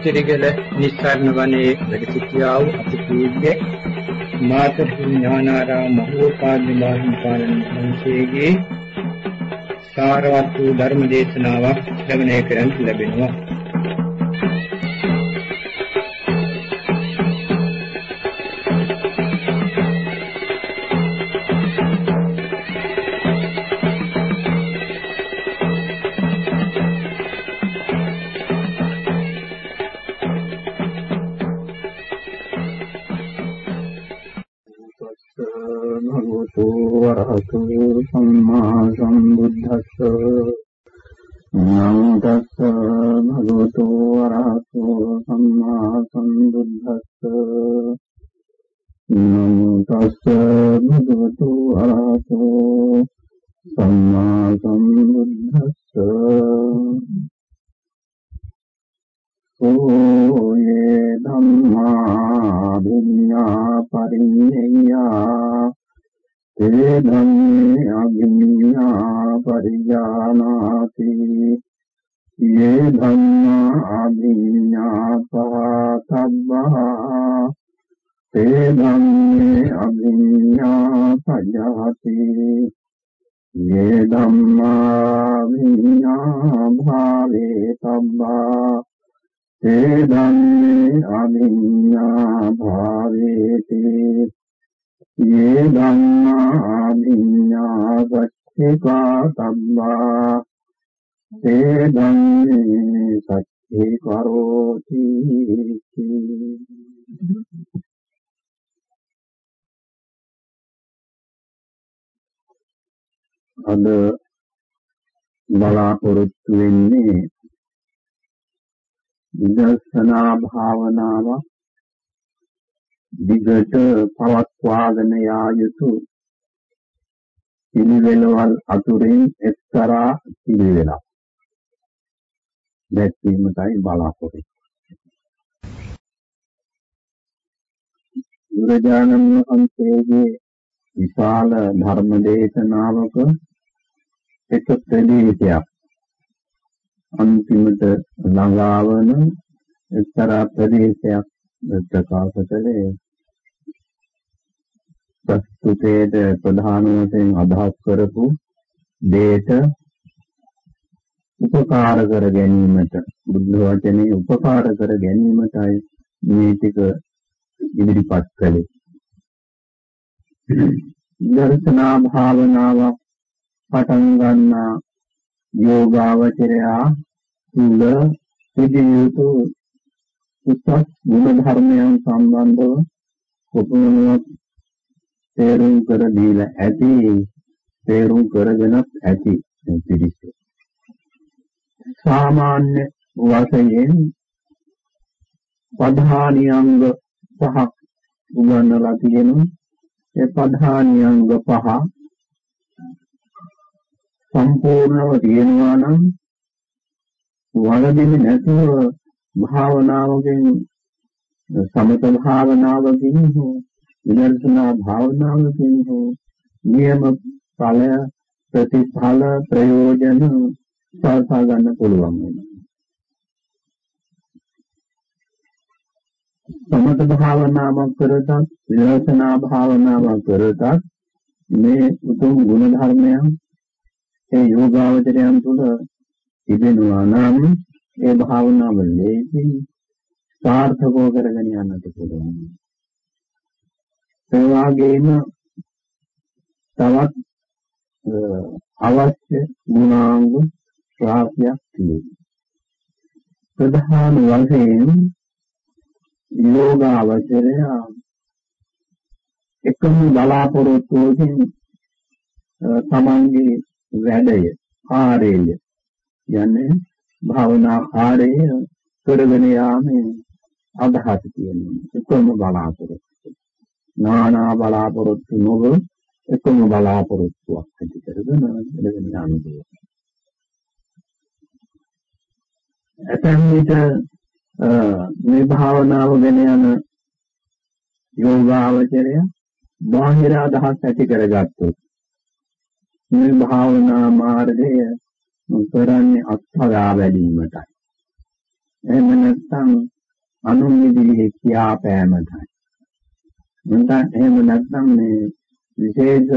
මීතිරිගල නිස්සාරණ වනයේ වැඩ සිටියා වූ අතිපූජ්‍ය මාතර ඥානාරාම මහෝපාද්‍ය මහින්පාණන් වහන්සේගේ සාරවත් වූ ධර්ම දේශනාවක් ශ්‍රවණය කරන් ලැබෙනවා තේ ධම්මේ අභිඤ්ඤා භාවේති ये ධම්මා විඤ්ඤා සච්චිකා සම්මා තේ ධම්මේ සච්චේ කරෝති අද බලාපොරොත්තු වෙන්නේ විදර්ශනා භාවනාවක් දිගට පවත්වාගෙන යා යුතු පිළිවෙලවල් අතුරින් එක්තරා පිළිවෙලක් දැක්වීමටයි බලාපොරොත්තු. බුදුරජාණන් වහන්සේගේ විශාල ධර්ම දේශනාවක එක ප්‍රදේශයක් අන්තිමට ළඟාවන එක්තරා ප්‍රදේශයක් ප්‍රකාශ කළේ ප්‍රස්තුතේද ප්‍රධාන වශයෙන් අදහස් කරපු දේට උපකාර කර ගැනීමට බුද්ධ වචනේ උපකාර කර ගැනීමටයි මේ ටික ඉදිරිපත් කළේ. දර්ශනා භාවනාව පටන් ගන්නා යෝගාවචරයා තුල සිදුවිය යුතු උසස් ගුණ ධර්මයන් සම්බන්ධව කොපමණවත් තේරුම් කර දීලා ඇති තේරුම් කරගෙනත් ඇති පිළිස සාමාන්‍ය වශයෙන් පධානියංග පහක් උගන්වලා තියෙනවා. ඒ පධානියංග පහ සම්පූර්ණව තියෙනවා නම් වලදින්නේ නැතුව භාවනාවකින් සමත භාවනාවකින් හෝ විදර්ශනා භාවනාවකින් හෝ නියම ඵල ප්‍රතිඵල ප්‍රයෝජන සාසා ගන්න පුළුවන් වෙනවා. සමත භාවනාවක් කරතත් විදර්ශනා භාවනාවක් කරතත් මේ උතුම් ගුණ ධර්මයන් ඒ යෝගාවචරයන් තුළ තිබෙනවා නම් ඒ භාවනාව ලේසින් සාර්ථකව කරගෙන යන්නට පුළුවන්. ඒ වගේම තවත් අවශ්‍ය ගුණාංග රාශියක් තියෙනවා. ප්‍රධාන වශයෙන් යෝගාවචරය එකම බලාපොරොත්තුවකින් තමන්ගේ වැඩය කාර්යය යන්නේ භාවනා කාර්යය කරගෙන යාමේ අදහස තියෙනවා එකම බලාපොරොත්තු. නානා බලාපොරොත්තු නොව එකම බලාපොරොත්තුවක් ඇති කරගෙන ඉඳගෙන යන්නේ ඇතැම් විට මේ භාවනාව ගෙන යන යෝගාවචරය බාහිර අදහස් ඇති කරගත්තොත් මේ භාවනා මාර්ගය කරන්නේ අත්හදා බැලීමටයි. එහෙම නැත්නම් අනුන් ඉදිරියේ කියාපෑමටයි. නැත්නම් එහෙම නැත්නම් මේ විශේෂ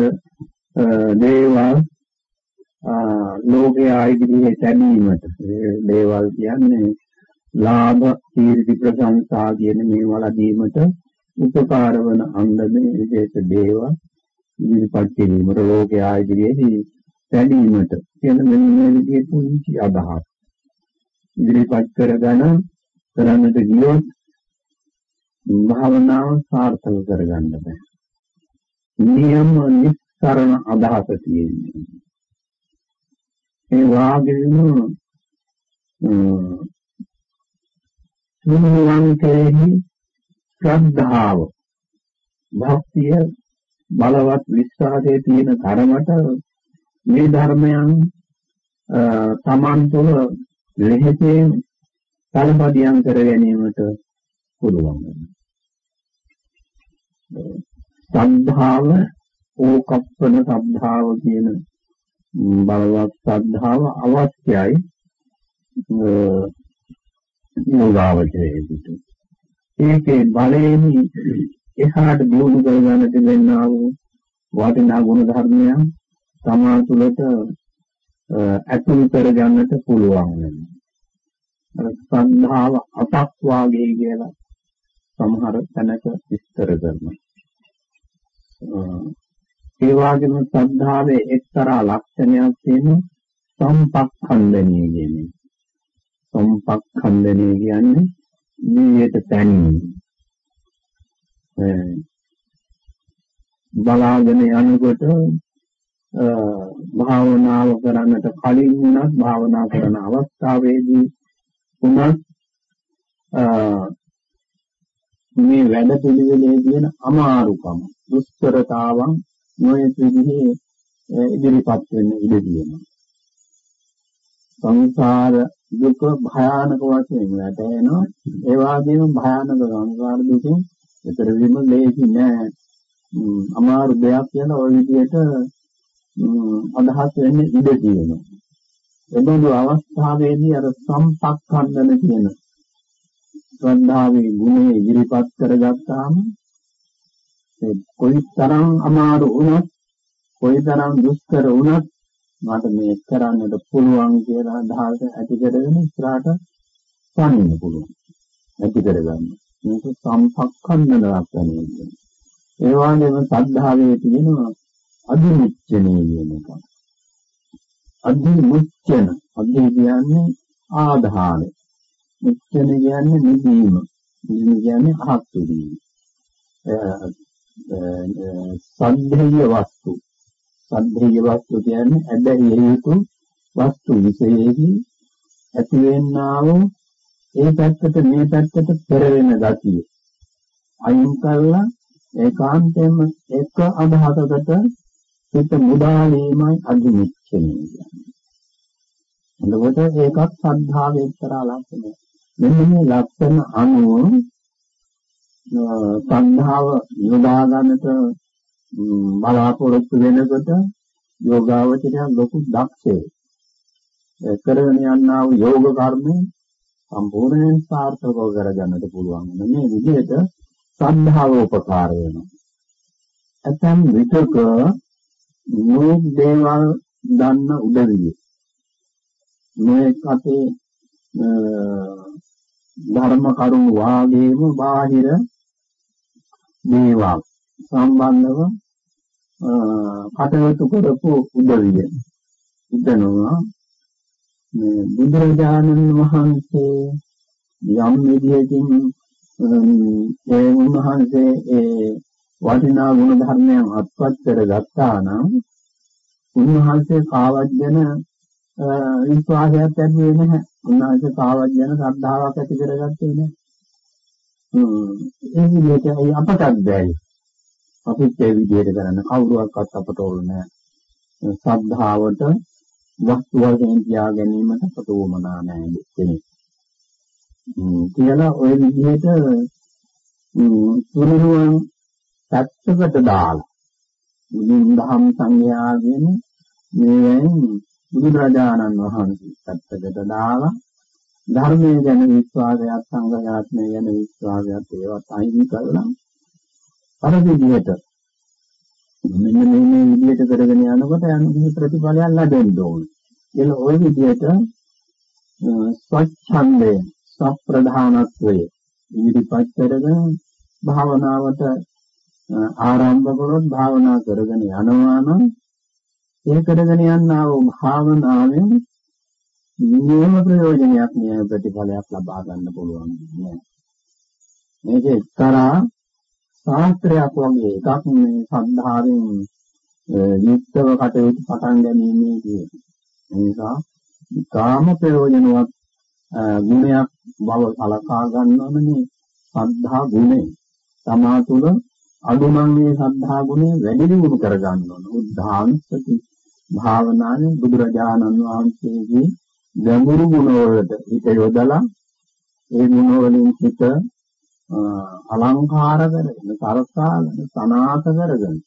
දේවල් ලෝකයේ ඉදිරියේ තැබීමට දේවල් කියන්නේ ලාභ කීර්ති ප්‍රශංසා කියන මේවා ලැබීමට උපකාර වන අන්දමේ විශේෂ දේවල් ඉදිරිපත් කිරීමට ලෝකයේ ඉදිරියේදී තැබීමට කියන මෙන්න මේ විදිහේ පුංචි අදහස් ඉදිරිපත් කරගෙන කරන්නට ගියොත් භාවනාව සාර්ථක කරගන්න බෑ. නියම නිස්සරණ අදහස තියෙන්නේ. ඒ වාගේම තුන්වන් කෙරෙහි ශ්‍රද්ධාව භක්තිය බලවත් විශ්වාසයේ තියෙන තරමට මේ ධර්මයන් තමන් තුළ ලෙහෙසියෙන් කලපදියම් කර ගැනීමට පුළුවන් සද්ධාව ඕකප්පන සද්ධාව කියන බලවත් සද්ධාව අවශ්‍යයි යෝගාවචරයේදී ඒකේ බලයෙන් එහාට දියුණු කරගන්න තිබෙනා වූ වටිනා ගුණ ධර්මයන් තමා තුළට ඇතුළු කරගන්නට පුළුවන් වෙනවා. සද්ධාව අපක් වාගේ කියලා සමහර තැනක විස්තර කරනවා. ඒ වගේම ශ්‍රද්ධාවේ එක්තරා ලක්ෂණයක් තියෙනවා සම්පක්ඛන්දනීය කියන්නේ. සම්පක්ඛන්දනීය කියන්නේ නියට තැනීම. බලාගෙන යනකොට භාවනාව කරන්නට කලින් වුණත් භාවනා කරන අවස්ථාවේදී වුණත් මේ වැඩ පිළිවෙලේ තියෙන අමාරුකම දුෂ්කරතාවන් නොයෙක් විදිහේ ඉදිරිපත් වෙන්න ඉඩ තියෙනවා. සංසාර දුක භයානක වශයෙන් වැටෙනවා. ඒ වගේම භයානක සංසාර දුකෙන් ඊතර වීම ලේසි නෑ. අමාරු දෙයක් කියන ওই විදිහට අදහස් වෙන්නේ ඉඩ තියෙනවා. එබඳු අවස්ථාවේදී අර සම්පක්ඛන්දන කියන ශ්‍රද්ධාවේ ගුණය ඉදිරිපත් කරගත්තාම ඒ කොයිතරම් අමාරු වුණත් කොයිතරම් දුෂ්කර වුණත් මට මේක කරන්නට පුළුවන් කියලා අදහස ඇති කරගෙන ඉස්සරහට පනින්න පුළුවන්. ඇති කරගන්න. මේක සම්පක්ඛන්දනයක් වෙන්නේ. ඒ වගේම සද්ධාවේ තියෙනවා අදිමුච්චනේ කියන එක. අදිමුච්චන අදි කියන්නේ ආධාරය. මුච්චන කියන්නේ නිදීම. නිදීම කියන්නේ අහක් වීම. සද්ධේය වස්තු. සද්ධේය වස්තු කියන්නේ ඇදහිය යුතු වස්තු විශේෂයෙන් ඇතිවෙන්නා වූ ඒ පැත්තට මේ පැත්තට පෙරවෙන ගතිය. අයින් කරලා ඒකාන්තයෙන්ම එක අදහසකට හිත මුදාලීමයි අදිමිච්ඡනය කියන්නේ. එතකොට ඒකත් සද්ධාවේ එක්තරා ලක්ෂණයක්. මෙන්න මේ ලක්ෂණ අනුව සද්ධාව යොදා ගන්නට බලාපොරොත්තු වෙනකොට යෝගාවචරය ලොකු දක්ෂයෙක්. කරගෙන යනා වූ යෝග කර්මය සම්පූර්ණයෙන් සාර්ථකව කරගන්නට පුළුවන්. මේ විදිහට සද්ධාව උපකාර වෙනවා. ඇතම් විටක මේ දේවල් දන්න උදවිය මේ කතේ ධර්ම කරුණු වාගේම බාහිර දේවල් සම්බන්ධව කටයුතු කරපු උදවිය හිතනවා මේ බුදුරජාණන් වහන්සේ යම් විදියකින් ඒ උන්වහන්සේ ඒ වටිනා ගුණ ධර්මයන් අත්පත් කරගත්තා නම් උන්වහන්සේ කාවජන විශ්වාසයක් ඇති වෙන්නේ නැහැ. උන්වහන්සේ කාවජන ශ්‍රද්ධාවක් ඇති කරගත්තේ නැහැ. ඒ විදිහට අපටත් බැරි. අපිත් ඒ විදිහට කරන්න කවුරුවක්වත් අපට ඕන නැහැ. ශ්‍රද්ධාවට වස්තු වශයෙන් තියා ගැනීමට අපට උවමනා නැහැ කෙනෙක්. කියලා ওই විදිහට තුනුරුවන් පැත්තකට දාලා බුදුන් දහම් සංඥාගෙන මේෙන් බුදුරජාණන් වහන්සේ පැත්තකට දාලා ධර්මයේ ගැන විශ්වාසයක් සංඝයාත්මය ගැන විශ්වාසයක් ඒවත් අයින් කරලා අර විදිහට මෙන්න මේ මේ විදිහට කරගෙන යනකොට යන්නේ ප්‍රතිඵලයක් ලැබෙන්න ඕනේ. එල ওই විදිහට ස්වච්ඡන්දය සප්‍රධානත්වය ඉදිරිපත් කරගෙන භාවනාවට ආරම්භ කරොත් භාවනා කරගෙන යනවා නම් ඒ කරගෙන යනා වූ භාවනාවෙන් නියම ප්‍රයෝජනයක් නියම ප්‍රතිඵලයක් ලබා ගන්න පුළුවන් නෑ. මේක එක්තරා ශාස්ත්‍රයක් වගේ එකක් මේ සද්ධාවෙන් යුක්තව කටයුතු පටන් ගැනීමේ කියන්නේ. ඒ නිසා කාම ප්‍රයෝජනවත් ගුණයක් බව සලකා ගන්නවනේ සද්ධා ගුණය. තමා තුළ අදුමන් මේ සද්ධා ගුණය වැඩි දියුණු කර ගන්න ඕන. උද්ධාන්සති භාවනාවේ බුදුරජාණන් වහන්සේගේ ගැඹුරු ගුණවලට හිත යොදලා ඒ ගුණවලින් හිත අලංකාර කරගෙන සරසාගෙන සනාත කරගෙන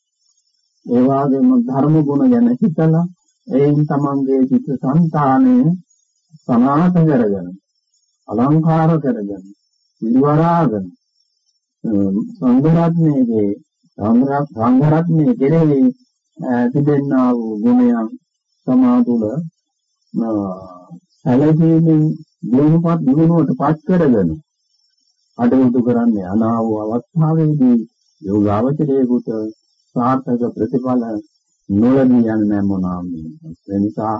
ඒ වගේම ධර්ම ගුණ ගැන හිතලා එයින් තමන්ගේ චිත්ත සංතානය සනාත කරගෙන අලංකාර කරගෙන විවරාගෙන සංඝරත්නයේ සංඝරත්නයේ කෙරෙහි තිබෙනා වූ ගුණයන් සමාතුල සැලකීමෙන් දිනුපත් දිනුවට පත් කරගෙන අඩවිතු කරන්නේ අනාව අවස්ථාවේදී යෝගාවචරයේකට සාර්ථක ප්‍රතිඵල නොලැබී යන්නේ මොනවාම ඒ නිසා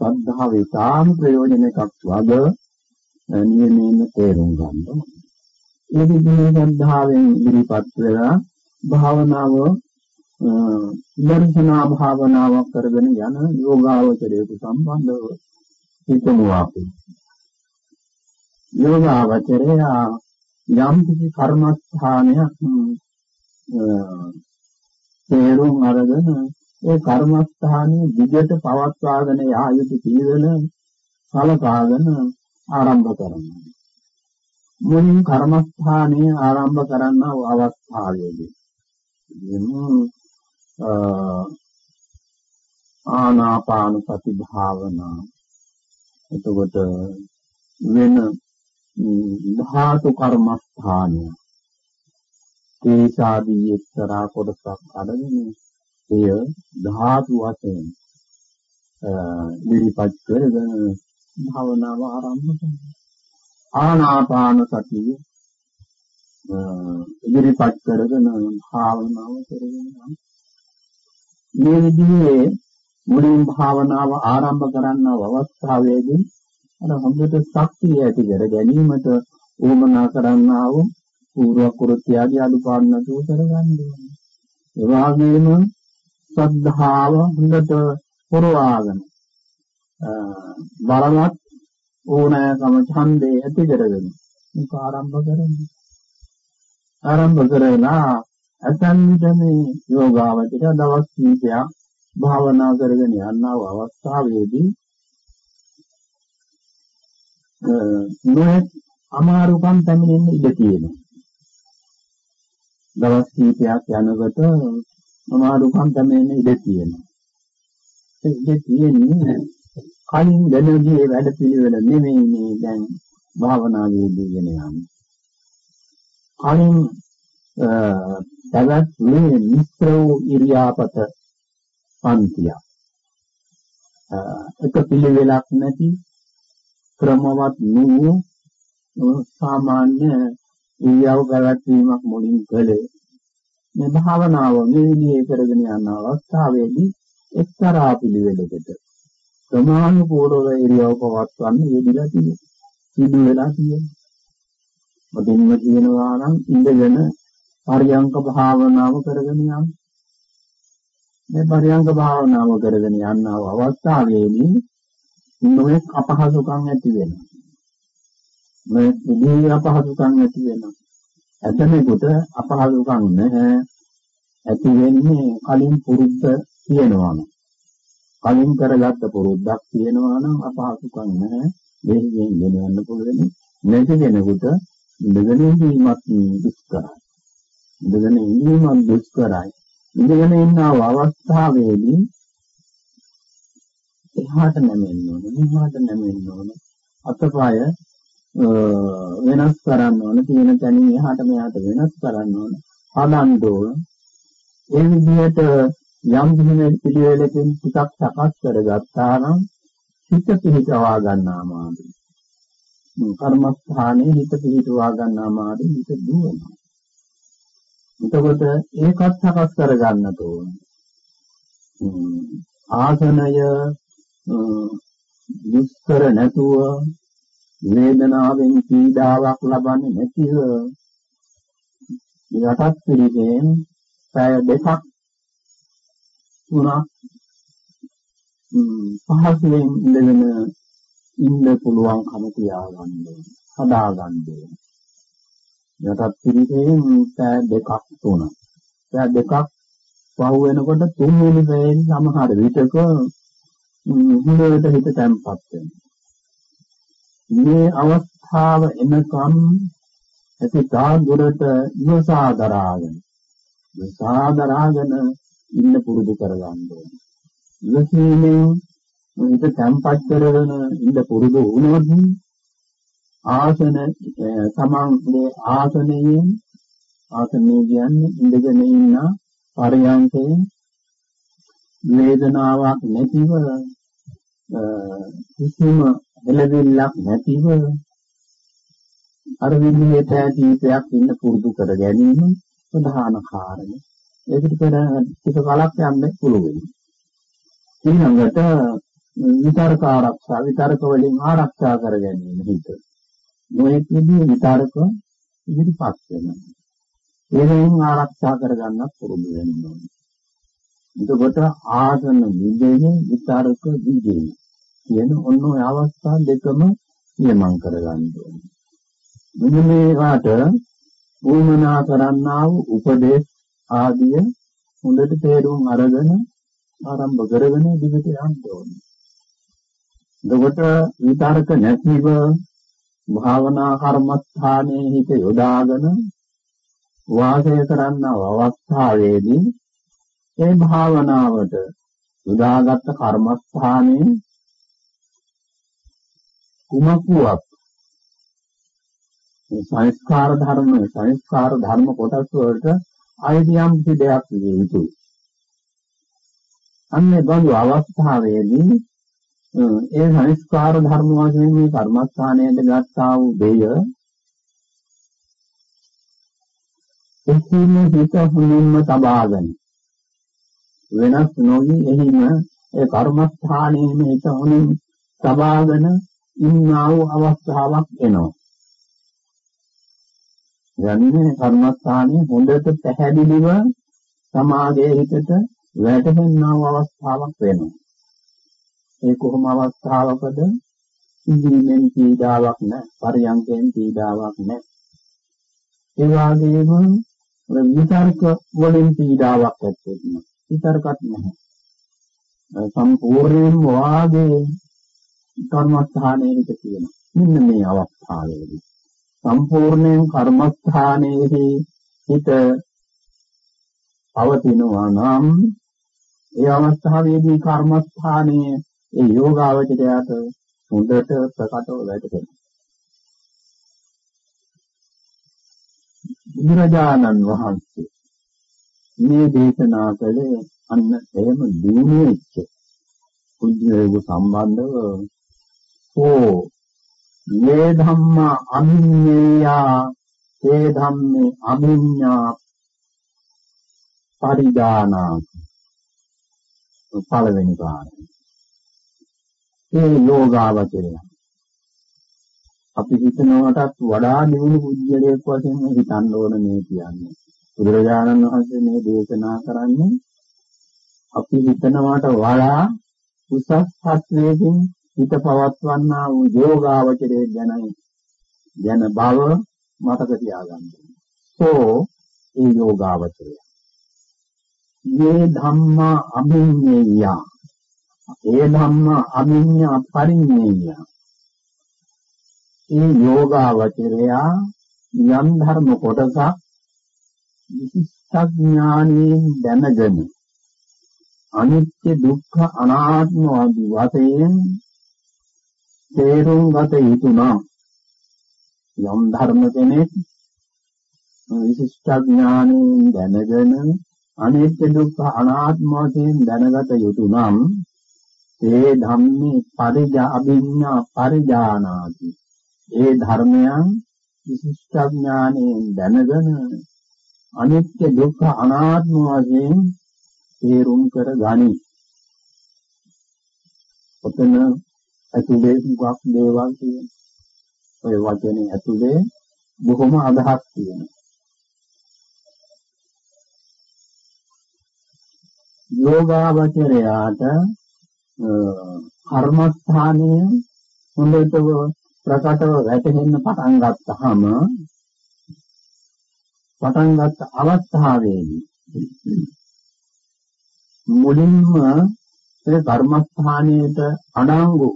සද්ධාවේ තාම ප්‍රයෝජන එකක් වග නියමයෙන් තේරුම් ගන්න ඕනේ. ඒ විදිහේ සද්ධාවෙන් ඉදිරිපත් වෙලා භාවනාව දර්ශනා භාවනාවක් කරගෙන යන යෝගාවචරයට සම්බන්ධව හිතමු අපි. යෝගාවචරය යම් කිසි කර්මස්ථානයක් තේරුම් අරගෙන ඒ කර්මස්ථානයේ දිගට පවත්වාගෙන යා යුතු පිළිවෙල සලකාගෙන ආරම්භ කරනවා. මුලින් කර්මස්ථානයේ ආරම්භ කරන්නා අවස්ථාවේදී ආනාපාන සති භාවනා එතකොට වෙන ධාතු කර්මස්ථානය. තේසාදී එක්තරා කොටසක් අරගෙන එය ධාතු වශයෙන් ඉදිරිපත් කරගෙන භාවනාව ආරම්භ කරනවා. ආනාපාන සතිය ඉදිරිපත් කරගෙන භාවනාව කරගෙන මේ විදිහේ මුලින් භාවනාව ආරම්භ කරන අවස්ථාවේදී අර හොඳට ශක්තිය ඇති කර ගැනීමට උවමනා කරන්නා වූ පූර්ව කෘත්‍යයදී අනුපාඩු නැතුව කරගන්න ඕනේ. ඒ වගේම ශ්‍රද්ධාව හොඳට පුරවාගෙන බලවත් ඕනෑකම ඡන්දේ ඇති කරගෙන මේක ආරම්භ කරන්නේ. ආරම්භ කරලා ඇතන් විට මේ යෝගාවචර දවස් කීපයක් භාවනා කරගෙන යනව අවස්ථාවේදී නොයෙක් අමාරුකම් පැමිණෙන්න ඉඩ තියෙනවා. දවස් කීපයක් යනකොට අමාරුකම් පැමිණෙන්න ඉඩ තියෙනවා. ඒ ඉඩ තියෙන්නේ කලින් දැනගියේ වැඩ පිළිවෙල නෙමෙයි මේ දැන් භාවනාවේදී ගෙන යන්නේ. කලින් තවත් මේ මිත්‍ර වූ ඉරියාපත පන්තිය. එක පිළිවෙලක් නැති ක්‍රමවත් වූ සාමාන්‍ය ඉරියව් පැවැත්වීමක් මුලින් කළේ. මේ භාවනාව මේ විදිහේ කරගෙන යන අවස්ථාවේදී එක්තරා පිළිවෙලකට ප්‍රමාණිකෝරව ඉරියව් පවත්වන්න යෙදিলা තියෙනවා. සිදු වෙලා තියෙනවා. මොදින්ම කියනවා නම් ඉඳගෙන පරියංක භාවනාව කරගෙන යන්න. මේ පරියංක භාවනාව කරගෙන යනව අවස්ථාවේදී නොඑක් අපහසුකම් ඇති වෙනවා. මේ ඉදී අපහසුකම් ඇති වෙනවා. ඇතමෙකුට අපහසුකම් නැහැ. ඇති වෙන්නේ කලින් පුරුද්ද තියෙනවා. කලින් කරගත්ත පුරුද්දක් තියෙනවා නම් අපහසුකම් නැහැ. දෙහියෙන් ගෙන යන්න පුළුවන්. නැති කෙනෙකුට ඉඳගෙන ඉඳීමත් දුෂ්කරයි. ඉඳගෙන ඉඳීමත් දුෂ්කරයි. ඉඳගෙන ඉන්න අවස්ථාවේදී එහාට නැමෙන්න ඕන, මෙහාට නැමෙන්න ඕන. අතපය වෙනස් කරන්න ඕන, තියෙන තැනින් එහාට මෙහාට වෙනස් කරන්න ඕන. හදන්න ඕන. ඒ විදිහට යම් කිසි පිළිවෙලකින් ටිකක් සකස් කරගත්තා නම් හිත පිහිටවා ගන්නාමාද. කර්මස්ථානයේ හිත පිහිටවා ගන්නාමාද හිත දුවනවා. එතකොට ඒකත් සකස් කරගන්න ඕන. ආසනය දුෂ්කර නැතුව වේදනාවෙන් පීඩාවක් ලබන්නේ නැතිව යටත් පිළිදෙන් පැය දෙකක් තුනක් පහසුවෙන් ඉඳගෙන ඉන්න පුළුවන්කම තියාගන්න හදා ගන්න යටත් පිළිදෙන් පැය දෙකක් තුනක්. පැය දෙකක් පහු වෙනකොට තුන්වෙනි පැයෙන් සමහර විටක හොඳට හිත තැම්පත් වෙනවා. මේ අවස්ථාව එනකම් ඇති තාගුරට ඉවසාදරාගෙන ඉවසාදරාගෙන ඉන්න පුරුදු කරගන්න ඕනේ. ඉවසීමෙන් හිත තැම්පත් කරගෙන ඉන්න පුරුදු වුණොත් ආසන සමන්ගේ ආසනයෙන් ආසනය කියන්නේ ඉඳගෙන ඉන්න පරයන්කේ වේදනාවක් නැතිව කිසිම එළදෙල්ලක් නැතිව අර විදිහේ තැටීපයක් ඉන්න පුරුදු කර ගැනීම ප්‍රධාන කාරණය. ඒකට පෙර ටික කලක් යන්න පුළුවන්. ඊළඟට විතරක ආරක්ෂා විතරක වලින් ආරක්ෂා කර ගැනීම හිත. නොයෙක් විදිහේ විතරක ඉදිරිපත් වෙනවා. ඒවෙන් ආරක්ෂා කර ගන්න පුරුදු වෙන්න ඕනේ. එතකොට ආසන විදේ විතරක විදේ කියන ඔන්න ඔය අවස්ථා දෙකම නියමං කරගන්න ඕනේ. මෙන්න මේකට වුමනා කරන්නා වූ උපදේශ ආදිය හොඳට තේරුම් අරගෙන ආරම්භ කරගෙන ඉදිරියට යන්න ඕනේ. එතකොට විතරක නැතිව භාවනා කර්මස්ථානයේ හිත යොදාගෙන වාසය කරන්නා අවස්ථාවේදී ඒ භාවනාවට යොදාගත් කර්මස්ථානයේ කුමකුවක් සංස්කාර ධර්ම සංස්කාර ධර්ම කොටස් වලට අයිතියම් කිසි දෙයක් විය යුතුයි. අන්නේ බඳු අවස්ථාවේදී ඒ සංස්කාර ධර්ම වශයෙන් මේ කර්මස්ථානයට ගත්තා වූ දෙය එකින් හිත හුලින්ම තබාගෙන වෙනස් නොවි එහිම ඒ කර්මස්ථානයේම හිත හොනින් සබාගෙන ඉන්නා වූ අවස්ථාවක් එනවා. යන්නේ කර්මස්ථානයේ හොඳට පැහැදිලිව සමාගයේ හිතට වැටෙනා වූ අවස්ථාවක් වෙනවා. ඒ කොහොම අවස්ථාවකද ඉන්ද්‍රියෙන් පීඩාවක් නැහැ, පරියන්කෙන් පීඩාවක් නැහැ. ඒ වගේම විතර්ක වලින් පීඩාවක් ඇති වෙනවා. විතරකත් නැහැ. සම්පූර්ණයෙන් වාගේ කර්මස්ථානයේට තියෙනවා. මෙන්න මේ අවස්ථාවේදී සම්පූර්ණයෙන් කර්මස්ථානයේදී හිත පවතිනවා නම් ඒ අවස්ථාවේදී කර්මස්ථානයේ ඒ යෝගාවචරයට හොඳට ප්‍රකටව වැටෙනවා. බුදුරජාණන් වහන්සේ මේ දේශනා කළේ අන්න එහෙම දිනු වෙච්ච කුජ්ජේව සම්බන්ධව හෝ මේ ධම්ම අමිඤ්ඤයා ඒ ධම්මේ අමිඤ්ඤා පරිදානා පළවෙනි කාරණය ඒ යෝගාවචරය. අපි හිතනවටත් වඩා දියුණු කුජ්ජලයක් වශයෙන් හිතන්න ඕන මේ කියන්නේ. බුදුරජාණන් වහන්සේ මේ දේශනා කරන්නේ අපි හිතනවට වඩා උසස් ත්‍ත්වයකින් හිත පවත්වන්නා වූ යෝගාවචරයේ ගැනයි ගැන බව මතක තියාගන්න. සෝ ඒ යෝගාවචරය. මේ ධම්මා අභිඤ්ඤේය. ඒ ධම්මා අභිඤ්ඤා පරිඤ්ඤේය. ඒ යෝගාවචරයා යම් ධර්ම කොටසක් විශිෂ්ටඥානයෙන් දැනගෙන අනිත්‍ය දුක්ඛ අනාත්ම ආදී වශයෙන් තේරුම් ගත යුතු නම් යම් ධර්ම කෙනෙක් විශිෂ්ටඥානයෙන් දැනගෙන අනිත්‍ය දුක්ඛ අනාත්ම වශයෙන් දැනගත යුතු නම් ඒ ධම්මේ පරිජා අභිඥා පරිජානාති. ඒ ධර්මයන් විශිෂ්ටඥානයෙන් දැනගෙන අනිත්‍ය දුක්ඛ අනාත්ම වශයෙන් තේරුම් කර ගනි. ඔතන ඇතුලේ මුගක් දේවල් තියෙනවා. ඔය වචනේ ඇතුලේ බොහොම අදහස් තියෙනවා. යෝගාවචරයාට කර්මස්ථානය හොඳට ප්‍රකටව වැටහෙන්න පටන් ගත්තාම පටන් ගත්ත අවස්ථාවේදී මුලින්ම ඒ කර්මස්ථානයේට අඩංගු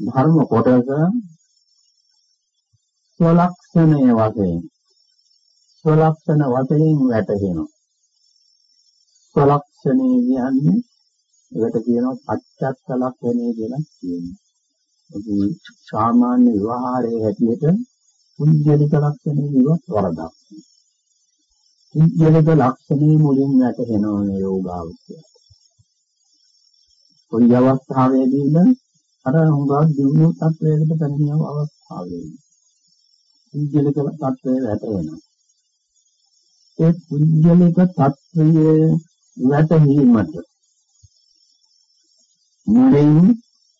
ධර්ම කොටස ස්වලක්ෂණය වශයෙන් ස්වලක්ෂණ වශයෙන් වැටහෙනවා ස්වලක්ෂණය කියන්නේ ඒකට කියනවා පච්චත්ත ලක්ෂණය කියලා කියනවා. අපි සාමාන්‍ය විවහාරයේ හැටියට පුද්ගලික ලක්ෂණය විවත් වරදක්. පුද්ගලික ලක්ෂණේ මුලින් වැටෙනවා යෝගාවචරය. කොයි අවස්ථාවේදීද අර හුඟක් දිනු තත්වයකට පැමිණෙන අවස්ථාවේදී පුද්ගලික තත්වය වැටෙනවා. ඒ පුද්ගලික තත්වයේ වැටහීමට මුලින්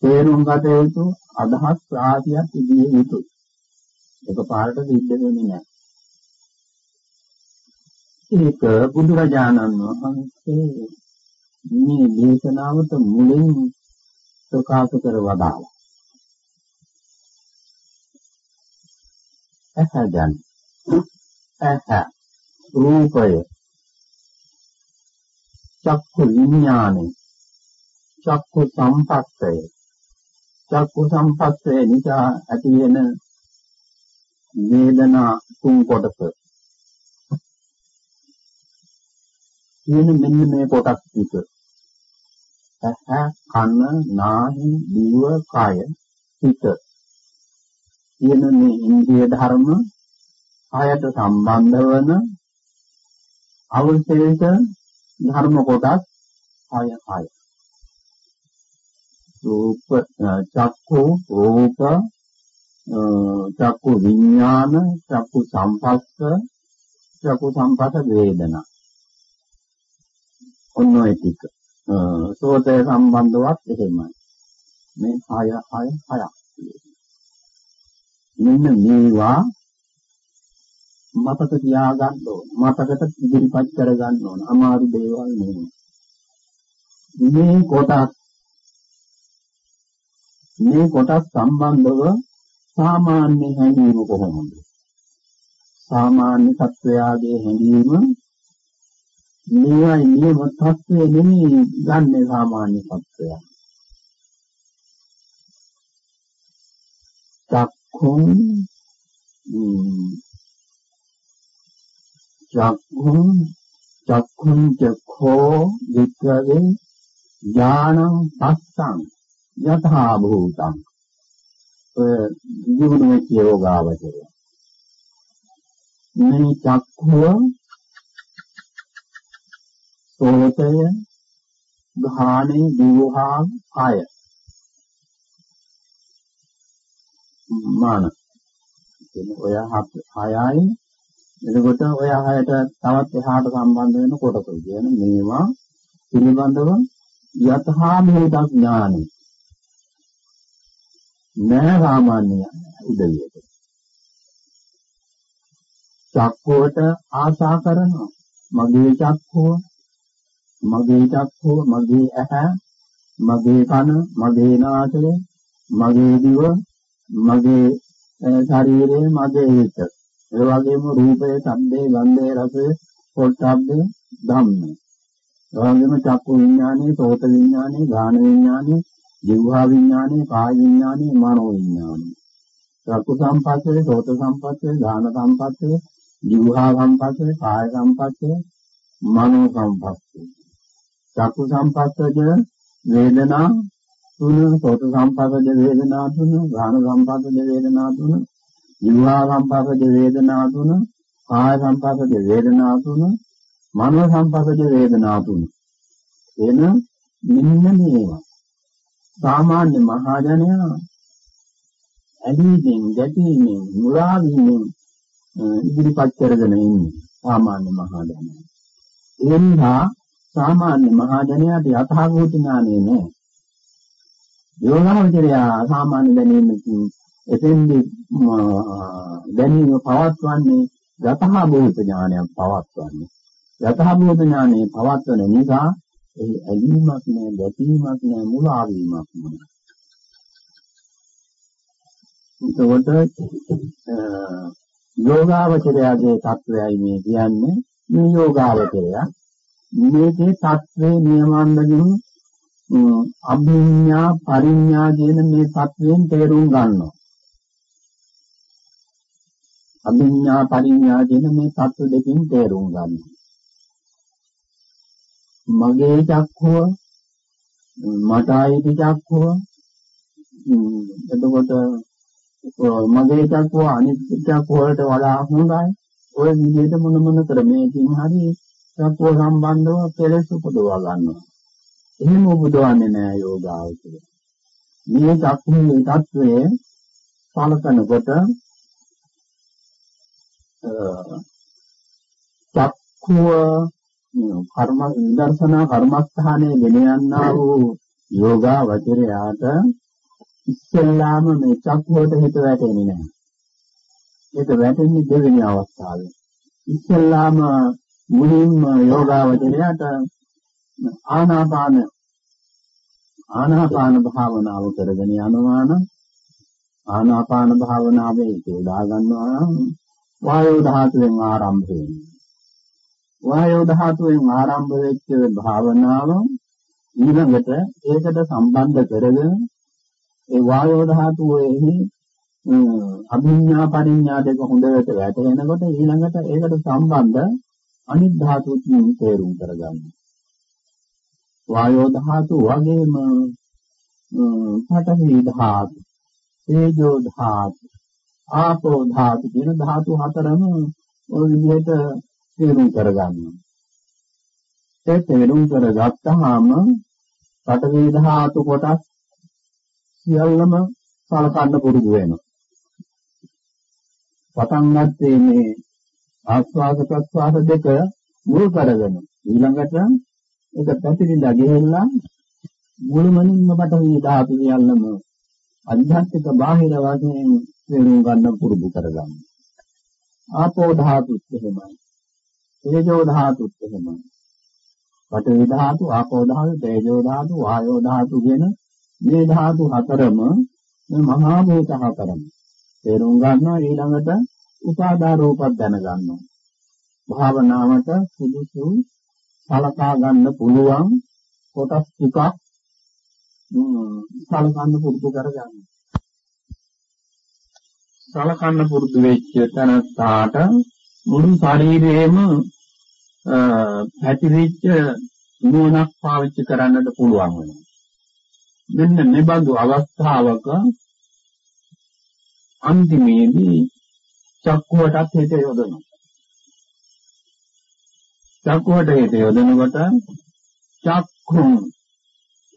තේරුම් ගත යුතු අදහස් රාශියක් ඉදිරිය යුතුයි. එකපාරට සිද්ධ වෙන්නේ නැහැ. ඒක බුදුරජාණන් වහන්සේ මේ දේශනාවට මුලින් ප්‍රකාශ කර වදාළා. ඇහැදන් ඇහැ. රූපය. චක්කු විඥානය. චක්කු සම්පස්සය චක්කු සම්පස්සය නිසා ඇති වෙන වේදනා තුන් කොටස. කියන මෙන්න මේ කොටස් ටික. ඇහැ කන නාහි දිව කය හිත. කියන මේ ඉන්ද්‍රිය ධර්ම ආයත සම්බන්ධ වන අවශේෂ ධර්ම කොටස් 6 6 රූප චක්ඛු රූප චක්ඛු විඥාන චක්ඛු සංපස්ස චක්ඛු සංපස්ස වේදනා. ඔන්න ඔය ටික සෝතය සම්බන්ධවත් එහෙමයි මේ 6 6 6ක් මෙන්න මේවා මතක තියාගන්න ඕන. මතකට ඉදිරිපත් කරගන්න ඕන. අමාරු දේවල් නෙමෙයි. මේ කොටස් මේ කොටස් සම්බන්ධව සාමාන්‍ය හැඟීම කොහොමද? සාමාන්‍ය තත්වයාගේ හැඟීම මේවයි නියම තත්වය නෙමෙයි ගන්න සාමාන්‍ය තත්වය. චක්ඛුම් චක්ඛුං චක්ඛුං චඛෝ වික්‍රවේ ඥානං පස්සං යථා භූතං ඔය ජීවනයේ යෝගාවචරය මේ චක්ඛුව සෝතය ගාහනේ දිවහා ආය මාන. ඔය හයයි. එතකොට ඔය ආයත තවත් එහාට සම්බන්ධ වෙන කොටස කියන මේවා පිළිබඳව යතහා භේද ඥානෙ. නෑ සාමාන්‍ය උදවියට. චක්කුවට ආශා කරනවා. මගේ චක්කුව මගේ චක්කුව මගේ ඇහැ මගේ කන මගේ නාසය මගේ දිව මගේ ශරීරය මගේ හිත ඒ වගේම රූපය, ශබ්දය, ගන්ධය, රසය, පොට්ටබ්බය, ධම්මය. ඒ වගේම චක්කු විඥානය, සෝත විඥානය, ගාන විඥානය, ජීවහා විඥානය, කාය විඥානය, මනෝ විඥානය. චක්කු සම්පස්සේ, සෝත සම්පස්සේ, ගාන සම්පස්සේ, ජීවහා සම්පස්සේ, කාය සම්පස්සේ, මනෝ සම්පස්සේ. චක්කු සම්පස්සජ වේදනා තුන, සෝත සම්පස්සජ වේදනා තුන, ගාන සම්පස්සජ වේදනා තුන, ජීවහා සම්පස්සජ වේදනා තුන, කාය සම්පස්සජ වේදනා තුන, මනෝ සම්පස්සජ වේදනා තුන. එන මෙන්න මේවා. සාමාන්‍ය මහජනයා ඇලීමෙන් ගැටීමෙන් මුලා වීමෙන් ඉදිරිපත් කරගෙන ඉන්නේ සාමාන්‍ය මහජනයා. ඒ නිසා සාමාන්‍ය මහජනයාට යථාභූත ඥානෙ නෑ. යෝගාවචරය සාමාන්‍ය දැනීමකින් එතෙන්දී දැනීම පවත්වන්නේ යථාභූත ඥානයක් පවත්වන්නේ. යථාභූත ඥානෙ පවත්වන නිසා ඒ ඇලීමක් නෑ, ගැටීමක් නෑ, මුලා වීමක් නෑ. එතකොට යෝගාවචරයාගේ தත්වයයි මේ කියන්නේ මේ යෝගාවචරය මේකේ தત્ත්වේ නියමාන්දගින් අභිඤ්ඤා පරිඤ්ඤා කියන මේ தත්වයෙන් තේරුම් ගන්නවා. අභිඤ්ඤා පරිඤ්ඤා කියන මේ தත්ව දෙකෙන් තේරුම් ගන්නවා. මගේ චක්කුව මට ආයේ චක්කුව එතකොට මගේ චක්කුව අනිත් චක්කුව වලට වඩා හොඳයි. ඔය විදිහට මොන මොන ක්‍රමයකින් හරි චක්කුව සම්බන්ධව කෙලෙස් උපදවා ගන්නවා. එහෙම උපදවන්නේ නෑ යෝගාවචරය. මේ චක්කුවේ தત્ත්වයේ සලකනකොට චක්කුව කර්ම විදර්ශනා කර්මස්ථානයේ ගෙන යන්නා වූ යෝගාවචරයාට ඉස්සෙල්ලාම මේ චක්කුවට හිත වැටෙන්නේ නැහැ. ඒක වැටෙන්නේ දෙවෙනි අවස්ථාවේ. ඉස්සෙල්ලාම මුලින්ම යෝගාවචරයට ආනාපාන ආනාපාන භාවනාව කරගෙන යනවා නම් ආනාපාන භාවනාවේ යොදා ගන්නවා නම් වායෝ ධාතුවෙන් ආරම්භ වෙනවා. වායෝ ධාතුවෙන් ආරම්භ වෙච්ච භාවනාව ඊළඟට ඒකට සම්බන්ධ කරගෙන ඒ වායෝ ධාතුවේහි අභිඥා පරිඥා දෙක හොඳට වැටෙනකොට ඊළඟට ඒකට සම්බන්ධ අනිත් ධාතුත් තේරුම් කරගන්න. වායෝ ධාතු වගේම පඨවි ධාතු, තේජෝ ධාතු, ආපෝ ධාතු කියන ධාතු හතරම ඔය විදිහට තේරුම් කරගන්නවා. ඒ තේරුම් කරගත්තාම පඨවි ධාතු කොටස් සියල්ලම සලකන්න පුරුදු වෙනවා. පටන් ගත්තේ මේ ආස්වාද ප්‍රස්වාද දෙක මුල් කරගෙන ඊළඟට ඒක පැතිරිලා ගිහිල්ලා මුළුමනින්ම පටවි ධාතු සියල්ලම අධ්‍යාත්මික බාහිර වශයෙන් තේරුම් ගන්න පුරුදු කරගන්න. ආපෝ ධාතුත් එහෙමයි. තේජෝ ධාතුත් එහෙමයි. පඨවි ධාතු, ආපෝ ධාතු, තේජෝ ධාතු, වායෝ ධාතු කියන මේ ධාතු හතරම මහා භූත හතරම තේරුම් ගන්නවා ඊළඟට උපාදා රූපත් දැන ගන්නවා භාවනාවට සුදුසු සලකා ගන්න පුළුවන් කොටස් ටිකක් සලකන්න පුරුදු කරගන්න. සලකන්න පුරුදු වෙච්ච තැනට මුළු ශරීරයේම පැතිරිච්ච නුවණක් පාවිච්චි කරන්නට පුළුවන් වෙනවා. මෙන්න මෙබඳු අවස්ථාවක අන්තිමේදී චක්කුවටත් හිත යොදනවා. චක්කුවට හිත යොදනකොට චක්කුම්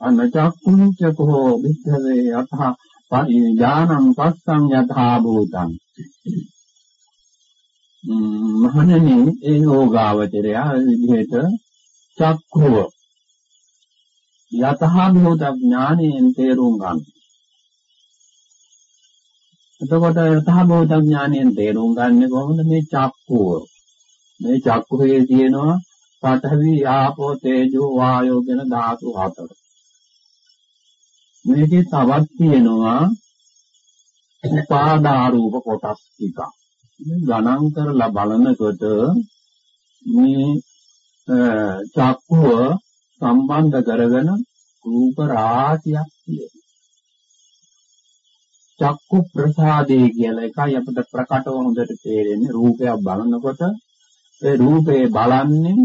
අන්න චක්කුම් චකෝ විච්ඡවේ යතහ පරිඥානං පස්සං යථා භූතං මහණෙනි ඒ යෝගාවචරය විදිහට චක්කුව යතහ භූත ඥානයෙන් තේරුම් ගන්න. එතකොට යතහ භූත ඥානයෙන් තේරුම් ගන්නේ කොහොමද මේ චක්කුව? මේ චක්කුවේ තියෙනවා පඨවි ආපෝ තේජෝ වායෝ කියන ධාතු හතර. මේකේ තවත් තියෙනවා උපාදා රූප කොටස් ටික. ගණන් කරලා බලනකොට මේ චක්කුව සම්බන්ධ කරගෙන රූප රාශියක් තියෙනවා. චක්කු ප්‍රසාදේ කියලා එකයි අපිට ප්‍රකටව හොඳට තේරෙන්නේ රූපයක් බලනකොට. ඒ රූපේ බලන්නේ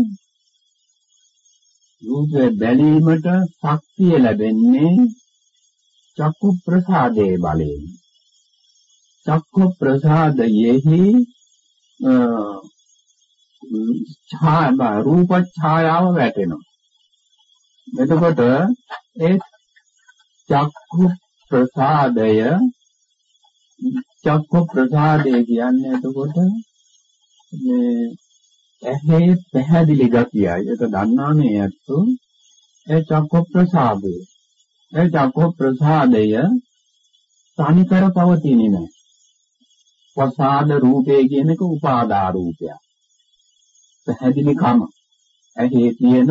රූපේ බැලීමට ශක්තිය ලැබෙන්නේ චක්කු ප්‍රසාදයේ බලයෙන්. චක්කු ප්‍රසාදයෙහි ඡායා රූප ඡායාව වැටෙනවා. එතකොට ඒ චක්කු ප්‍රසාදය චක්ක ප්‍රසාදය කියන්නේ එතකොට මේ ඇහි පැහැදිලි ගතියයි. ඒක දන්නානේ ඇත්තෝ. ඒ චක්ක ප්‍රසාදය. ඒ චක්ක ප්‍රසාදය තනිකර පවතින්නේ නැහැ. ප්‍රසාද රූපේ කියන එක උපාදා රූපයක්. පැහැදිලි කම. ඇහි තියෙන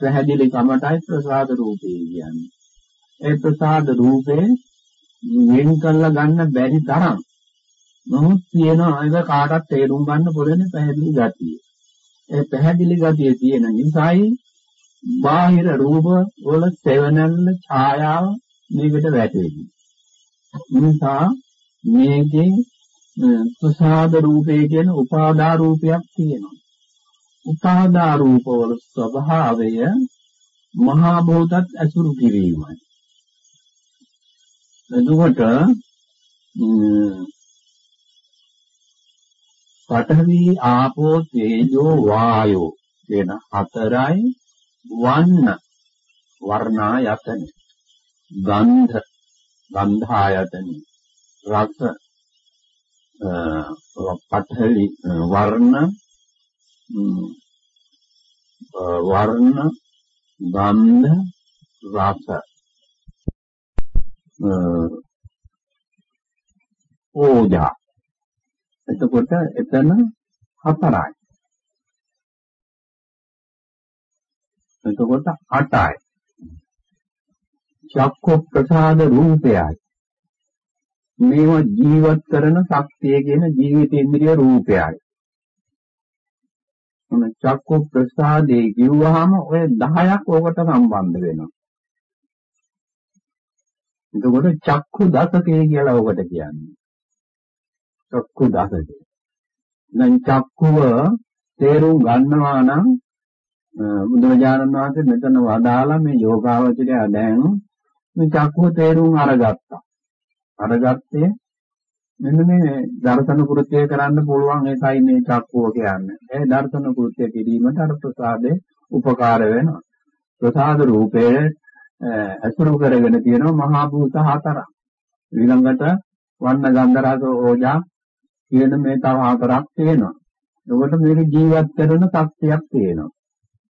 පැහැදිලි කමටයි ප්‍රසාද රූපේ කියන්නේ. ඒ ප්‍රසාද රූපේ වෙන් කළා ගන්න බැරි තරම් නමුත් තියෙනවා ඒක කාටවත් තේරුම් ගන්න පුළුවන් පැහැදිලි ගතිය. ඒ පැහැදිලි ගතිය තියෙන නිසායි බාහිර රූප වල සෙවණල්ල ඡායාව මේකට වැටෙන්නේ. නිසා මේකේ ප්‍රසාද රූපේ කියන උපාදා රූපයක් තියෙනවා. උපාදා රූපවල ස්වභාවය මහා භූතත් ඇසුරු කිරීමයි. එතකොට පඨවි ආපෝ තේජෝ වායෝ කියන හතරයි වන්න වර්ණායතන. ගන්ධ ගන්ධායතන. රස පඨවි වර්ණ වර්ණ ගන්ධ රස. ඕජා එතකොට එතන හතරයි. එතකොට අටයි. චක්ක ප්‍රසාද රූපයයි. මේව ජීවත් කරන ශක්තිය කියන ජීවිතේන්ද්‍රිය රූපයයි. මොන චක්ක ප්‍රසාදේ කිව්වහම ඔය 10ක් ඕකට සම්බන්ධ වෙනවා. එතකොට චක්කු දසකේ කියලා ඔකට කියන්නේ. චක්කු දසකේ. දැන් චක්කුව තේරුම් ගන්නවා නම් බුදුරජාණන් වහන්සේ මෙතන වදාලා මේ යෝගාවචරය දැන් මේ චක්කුව තේරුම් අරගත්තා. අරගත්තේ මෙන්න මේ දර්ශන කෘත්‍ය කරන්න පුළුවන් එකයි මේ චක්කුව කියන්නේ. ඒ දර්ශන කෘත්‍ය කිරීමට අර ප්‍රසාදේ උපකාර වෙනවා. ප්‍රසාද රූපයේ අසුරු කරගෙන තියෙනවා මහා භූත හතරක්. ඊළඟට වන්න ගන්ධ රස ඕජා කියන මේ තව හතරක් තියෙනවා. එතකොට මේක ජීවත් කරන ශක්තියක් තියෙනවා.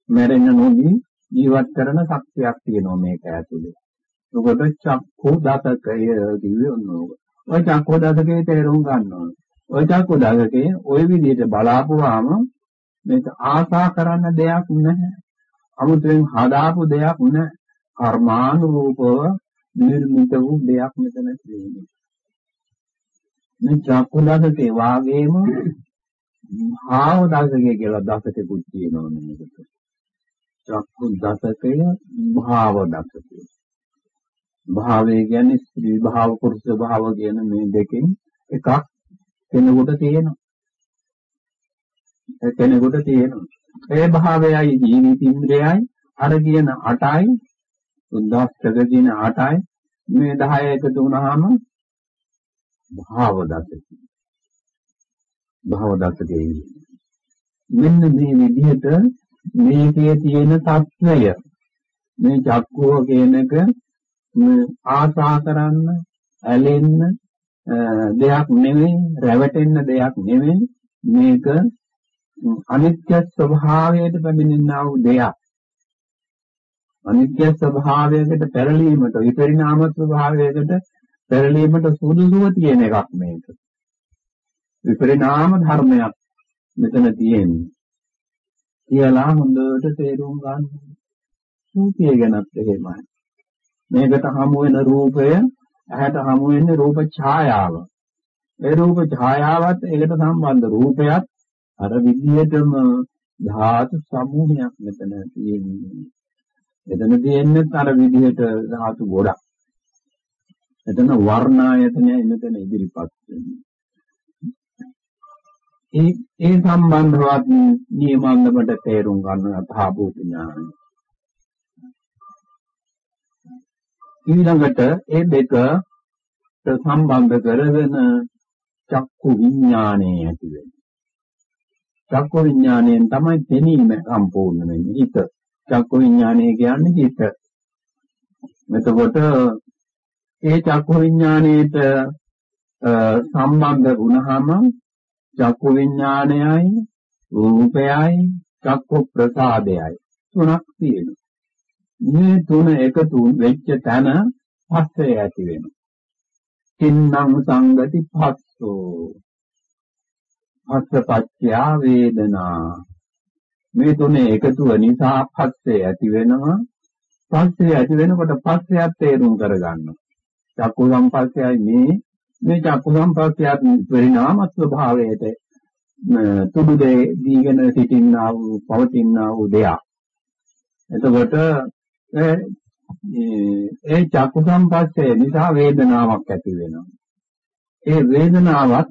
මැරෙන්න නොදී ජීවත් කරන ශක්තියක් තියෙනවා මේක ඇතුලේ. එතකොට චක්කු දසකය කිව්වේ ඔන්නෝක. ඔය චක්කු දසකේ තේරුම් ගන්න ඕනේ. ඔය චක්කු දසකේ ওই විදිහට බලාපුවාම මේක ආසා කරන්න දෙයක් නැහැ. අමුතුවෙන් හදාපු දෙයක් නැහැ. කර්මානුරූපව නිර්මිත වූ දෙයක් මෙතන තියෙන්නේ. මේ චක්කුදසකේ වාගේම භාව දසකේ කියලා දසකෙකුත් තියෙනවා මේකට. චක්කු දසකය භාව දසකය. භාවය කියන්නේ ස්ත්‍රී භාව පුරුෂ භාව කියන මේ දෙකෙන් එකක් කෙනෙකුට තියෙනවා. ඒ කෙනෙකුට තියෙනවා. ඒ භාවයයි ජීවිත ඉන්ද්‍රයයි අර කියන 8යි උද්දාස්තක කියන 8යි මේ 10 එකතු වුණාම භාව දසකයි. භාව දසකේ මෙන්න මේ විදිහට මේකේ තියෙන తත්වය මේ චක්කුව කියනක ආසා කරන්න ඇලෙන්න දෙයක් නෙවෙයි රැවටෙන්න දෙයක් නෙවෙයි මේක අනිත්‍ය ස්වභාවයට පැමිණෙනා වූ දෙයක්. අනිත්‍ය ස්වභාවයකට පෙරලීමට විපරිණාම ස්වභාවයකට පෙරලීමට සුදුසුව තියෙන එකක් මේක. විපරිණාම ධර්මයක් මෙතන තියෙන්නේ. කියලා හොඳට තේරුම් ගන්න. රූපය ගැනත් එහෙමයි. මේකට හමු වෙන රූපය ඇහැට හමු වෙන්නේ රූප ඡායාව. ඒ රූප ඡායාවත් ඒකට සම්බන්ධ රූපයත් අර විදියටම ධාතු සමූහයක් මෙතන තියෙන්නේ. එතන තියෙන්නේ අර විදිහට ධාතු ගොඩක්. එතන වර්ණායතනයයි මෙතන ඉදිරිපත් වෙන්නේ. ඒ ඒ සම්බන්ධවත් නියමංගමට තේරුම් ගන්න අථාභූත ඥානය. ඊළඟට ඒ දෙක සම්බන්ධ කරගෙන චක්කු විඥානය ඇති වෙනවා. චක්කු විඥාණයෙන් තමයි පෙනීම සම්පූර්ණ වෙන්නේ. හිත. චක්කු විඥානය කියන්නේ හිත. එතකොට ඒ චක්කු විඥාණයට සම්බන්ධ වුණාම චක්කු විඥානයයි රූපයයි චක්කු ප්‍රසාදයයි තුනක් තියෙනවා. මේ තුන එකතු වෙච්ච තැන පස්සේ ඇති වෙනවා. තින්නම් සංගති පස්සෝ පස්සපච්චයා වේදනා මේ තුනේ එකතුව නිසා පස්සේ ඇති වෙනවා. පස්සේ ඇති වෙනකොට පස්සෙත් තේරුම් කරගන්නවා. චක්කු සම්පස්සයයි මේ. මේ චක්කු සම්පස්සයත් පරිණාම ස්වභාවයට තුඩු දෙ දීගෙන සිටින්නා වූ පවතිනා වූ දෙයක්. එතකොට ඒ චක්කු සම්පස්සේ නිසා වේදනාවක් ඇති වෙනවා. ඒ වේදනාවත්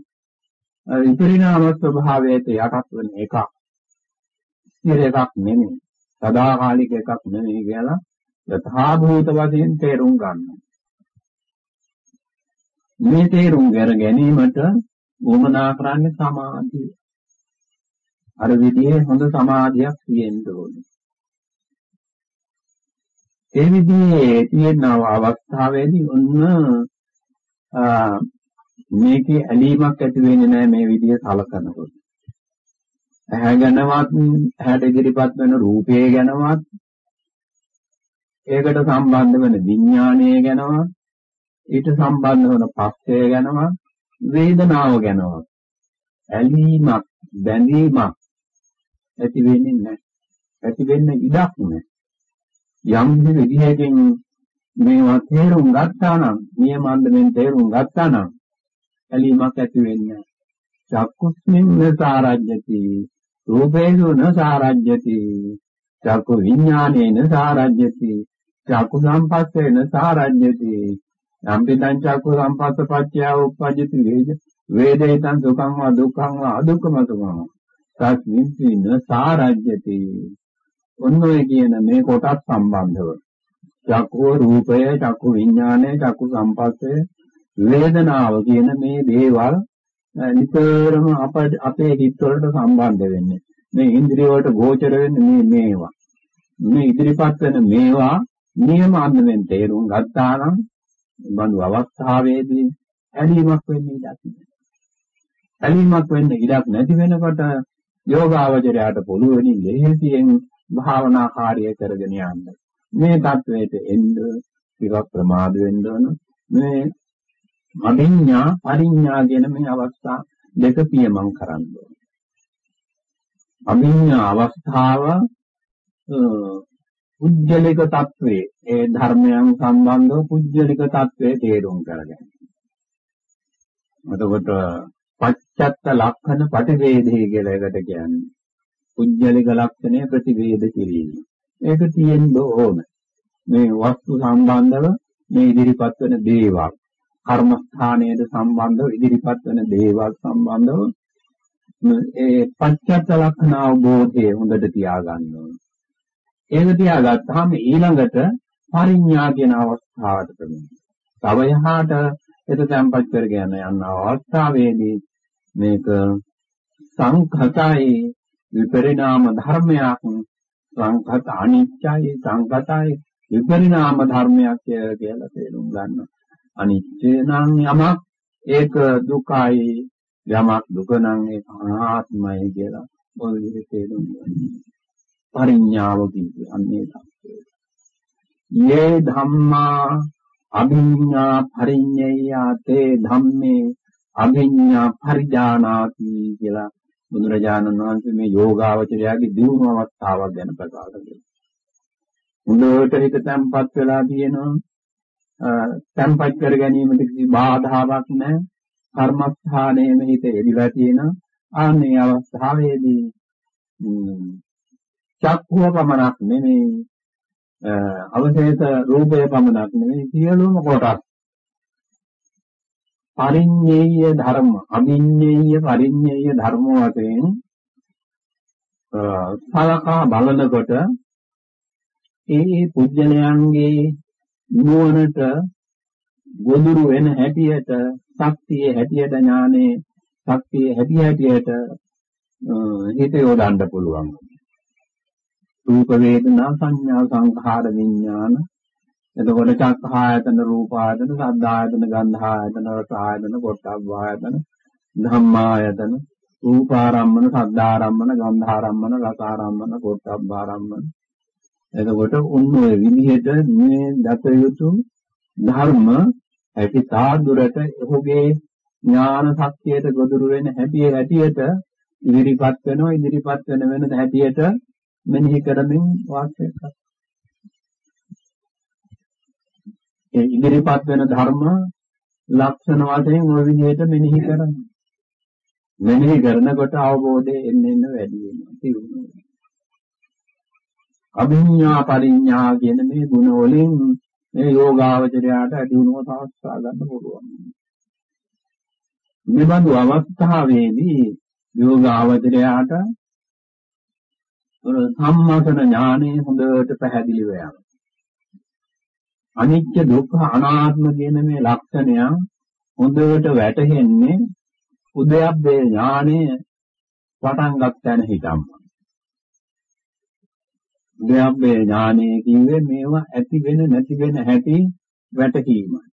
විපරිණාම ස්වභාවයට යටත් වෙන එකක්. ස්ථිර එකක් නෙමෙයි. සදාකාලික එකක් නෙමෙයි කියලා යථා භූත වශයෙන් තේරුම් ගන්නවා. මේ තේරුම් කර ගැනීමට වමනා කරන්නේ සමාධිය. අර විදිහේ හොඳ සමාධියක් තියෙන්න ඕනේ. ඒ විදිහේ තියෙන අවස්ථාවේදී ඔන්න මේකේ ඇලීමක් ඇති වෙන්නේ නැහැ මේ විදිය සලකනකොට. ඇහැ ගැනවත් ඇහැට ඉදිරිපත් වෙන රූපය ගැනවත් ඒකට සම්බන්ධ වෙන විඥානය ගැනවත් ඊට සම්බන්ධ වෙන පස්සය ගැනවත් වේදනාව ගැනවත් ඇලීමක් බැඳීමක් ඇති වෙන්නේ නැහැ. ඇති වෙන්න ඉඩක් නැහැ. යම් විදිහකින් මේවා තේරුම් ගත්තා නම් නියමන්දෙන් තේරුම් ගත්තා නම් ඇලීමක් ඇති වෙන්නේ චක්කුස්මින්න සාරජ්‍යති රූපේන සාරජ්‍යති චක්කු විඥානේන සාරජ්‍යති චක්කු සම්පස්සේන සාරජ්‍යති යම්පිතං චක්කු සම්පස්ස පත්‍ය උප්පජ්ජති වේද වේදේතං සුඛං වා දුක්ඛං වා අදුක්ඛම සුඛං තස්මින් සාරජ්‍යති ඔන්නෝය කියන මේ කොටස් සම්බන්ධව. චක්කු රූපය චක්කු විඥානය චක්කු සම්පස්සේ වේදනාව කියන මේ දේවල් නිතරම අපේ හිතවලට සම්බන්ධ වෙන්නේ. මේ ඉන්ද්‍රිය වලට ගෝචර වෙන්නේ මේ මේවා. මේ ඉදිරිපත් වෙන මේවා නියම අන්දමෙන් තේරුම් ගත්තා නම් බඳු අවස්ථාවේදී ඇලීමක් වෙන්නේ ඉඩක් නැහැ. ඇලීමක් වෙන්න ඉඩක් නැති වෙනකොට යෝගාවචරයට පොළොවෙනි ලෙහෙසියෙන් භාවනා කාර්යය කරගෙන යන්න. මේ தത്വයට එන්න ටිකක් ප්‍රමාද වෙන්න ඕන. මේ අභිඥා පරිඥා කියන මේ අවස්ථා දෙක පියමන් කරන්න ඕනේ. අභිඥා අවස්ථාව පුජ්‍යලික తත්වේ ඒ ධර්මයන් සම්බන්ධව පුජ්‍යලික తත්වේ තේරුම් කරගන්න. එතකොට පච්චත්ත ලක්ෂණ පටිවේදේ කියලා එකට කියන්නේ. පුජ්‍යලික ලක්ෂණය ප්‍රතිවේද කිරීම. ඒක තියෙන්න ඕන. මේ වස්තු සම්බන්ධව මේ ඉදිරිපත් වෙන දේවල් කර්මස්ථානයට සම්බන්ධව ඉදිරිපත් වෙන දේවල් සම්බන්ධව ඒ පංචත්ත ලක්ෂණ අවබෝධය හොඳට තියාගන්න ඕනේ. ඒක තියාගත්තාම ඊළඟට පරිඥා කියන අවස්ථාවට ප්‍රමිතියි. තව යහට ඒක තැම්පත් කරගෙන යන අවස්ථාවේදී මේක සංඛතයි විපරිණාම ධර්මයක් සංඛත අනිත්‍යයි සංඛතයි විපරිණාම ධර්මයක් කියලා තේරුම් ගන්නවා. අනිත්‍ය නම් යමක් ඒක දුකයි යමක් දුක නම් ඒක අනාත්මයි කියලා ඔය විදිහට තේරුම් ගන්න. පරිඥාව කියන්නේ අන්නේ තමයි. යේ ධම්මා අභිඤ්ඤා පරිඤ්ඤයාතේ ධම්මේ අභිඤ්ඤා පරිජානාති කියලා බුදුරජාණන් වහන්සේ මේ යෝගාවචරයාගේ දියුණු අවස්ථාවක් ගැන ප්‍රකාශ කළා. හොඳට හිත තැම්පත් වෙලා තියෙනවා තැම්පත් කර ගැනීමට කිසි බාධාවක් නැහැ. කර්මස්ථානයේම හිත එදිලා තියෙන ආන්නේ අවස්ථාවේදී චක්කුව පමණක් නෙමෙයි අවශේෂ රූපය පමණක් නෙමෙයි සියලුම කොටස් පරිඤ්ඤේය ධර්ම අභිඤ්ඤේය පරිඤ්ඤේය ධර්ම වශයෙන් සලකා බලනකොට ඒ පුජ්‍යලයන්ගේ නුවණට ගොදුරු වෙන හැටියට ශක්තිය හැටියට ඥානේ ශක්තිය හැටි හැටියට හිත යොදන්න පුළුවන්. රූප වේදනා සංඥා සංඛාර විඥාන එතකොට චක්ඛායතන රූපායතන සද්ධායතන ගන්ධායතන රසායතන පොට්ටබ්බායතන ධම්මායතන රූපාරම්මන සද්ධාරම්මන ගන්ධාරම්මන රසාරම්මන පොට්ටබ්බාරම්මන එතකොට උන් ඔය විදිහට මේ දත යුතු ධර්ම ඇති සාදුරට ඔහුගේ ඥාන ශක්තියට ගොදුරු වෙන හැටි හැටියට ඉදිරිපත් වෙනවා ඉදිරිපත් වෙන වෙන හැටියට මෙනෙහි කරමින් වාසය කරනවා ඒ ඉදිරිපත් වෙන ධර්ම ලක්ෂණ වශයෙන් ওই විදිහට මෙනෙහි කරනවා. මෙනෙහි කරනකොට අවබෝධය එන්න එන්න වැඩි වෙනවා. තියුණු අභිඥා පරිඥා කියන මේ ගුණ වලින් මේ යෝගාවචරයට අදිනුව සාස්සා ගන්න පුළුවන්. මෙබඳු අවස්ථාවේදී යෝගාවචරයට සම්මතන ඥානෙ හොඳට පැහැදිලි වෙනවා. අනිත්‍ය දුක්ඛ අනාත්ම කියන මේ ලක්ෂණයන් හොඳට වැටහෙන්නේ උදයබ්බේ ඥානය පටන් ගන්න හිතම්ම. උදයබ්බේ ඥානය කිව්වේ මේවා ඇති වෙන නැති වෙන හැටි වැටහීමයි.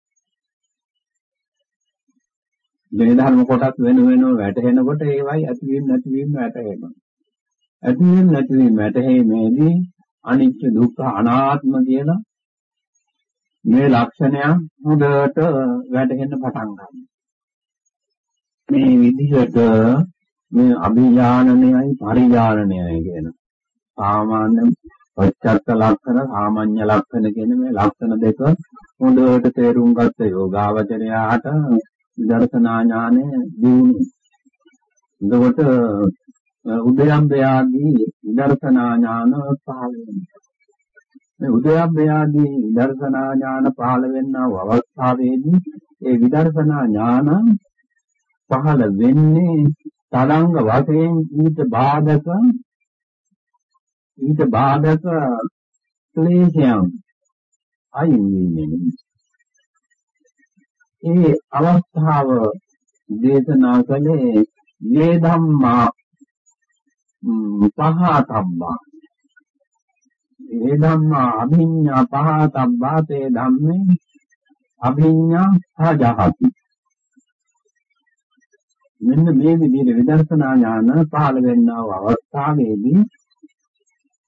මේ ධර්ම කොටස් වෙන වෙනම වැටහෙනකොට ඒවයි ඇතිවීම නැතිවීම වැටහෙනවා. ඇතිවීම නැතිවීම වැටහීමේදී අනිත්‍ය දුක්ඛ අනාත්ම කියන මේ ලක්ෂණයන් හොඳට වැටහෙන්න පටන් ගන්නවා. මේ විදිහට මේ අභිඥානනයයි පරිඥානනයයි කියන සාමාන්‍ය පච්චත්ත ලක්ෂණ සාමාන්‍ය ලක්ෂණ කියන මේ ලක්ෂණ දෙක හොඳට තේරුම් ගත්ත යෝගාවචරයාට විදර්ශනා ඥානය දියුණු. එතකොට උදයම්බයාදී විදර්ශනා ඥාන පහළ වෙනවා. මේ උදයම්බයාදී විදර්ශනා ඥාන පහළ වෙනා අවස්ථාවේදී ඒ විදර්ශනා ඥාන පහළ වෙන්නේ තරංග වශයෙන් ඊට බාධක ඊට බාධක ක්ලේශයන් අයින් වීමෙන් ඒ අවස්ථාව දේශනා කළේ මේ ධම්මා පහතබ්බා. ඒ ධම්මා අභිඤ්ඤා පහතබ්බා තේ ධම්මේ අභිඤ්ඤා සහජහති මෙන්න මේ විදිහට විදර්ශනා ඥාන පහළ වෙනා වූ අවස්ථාවේදී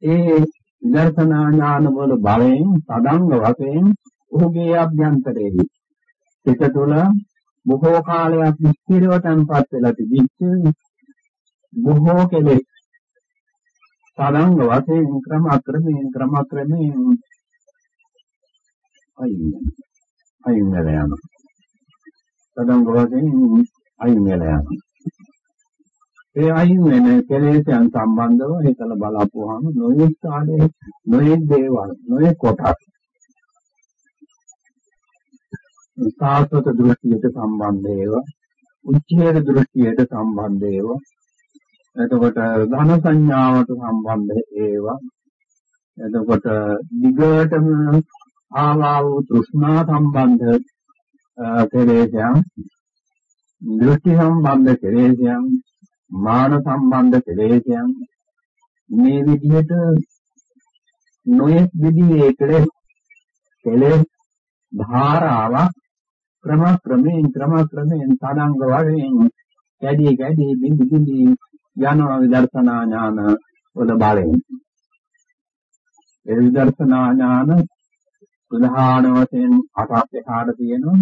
ඒ විදර්ශනා ඥාන වල බලයෙන් සදංග වශයෙන් ඔහුගේ අභ්‍යන්තරයේ සිත තුළ බොහෝ කාලයක් ස්ථිරව තන්පත් වෙලා තිබිච්ච බොහෝ කෙලෙස් සදංග වශයෙන් ක්‍රම ක්‍රමයෙන් ක්‍රම ක්‍රමයෙන් අයින් අයින් වෙලා යනවා සදංග වශයෙන් අයින් වෙලා යනවා. ඒ අයින් වෙන කෙලෙසයන් සම්බන්ධව හිතලා බලපුවාම නොයෙක් කාලේ නොයෙක් දේවල් නොයෙක් කොටස් සාස්වත දෘෂ්ටියට සම්බන්ධ ඒවා උච්ඡේද දෘෂ්ටියට සම්බන්ධ ඒවා එතකොට ධන සංඥාවට සම්බන්ධ ඒවා එතකොට දිගටම ආවා වූ තෘෂ්ණා සම්බන්ධ කෙලෙසයන් දෘෂ්ටි සම්බන්ධ කෙලෙසයන් මාන සම්බන්ධ කෙලෙසයන් මේ විදිහට නොයෙක් විදිහේ කෙලෙස් කෙලෙස් ධාරාවක් ක්‍රම ක්‍රමයෙන් ක්‍රම ක්‍රමයෙන් තදංග වශයෙන් කැඩි කැඩි බිඳි බිඳි යනවා විදර්ශනා ඥාන වල බලයෙන් ඒ විදර්ශනා ඥාන ප්‍රධාන වශයෙන් අටක් එහාට තියෙනවා.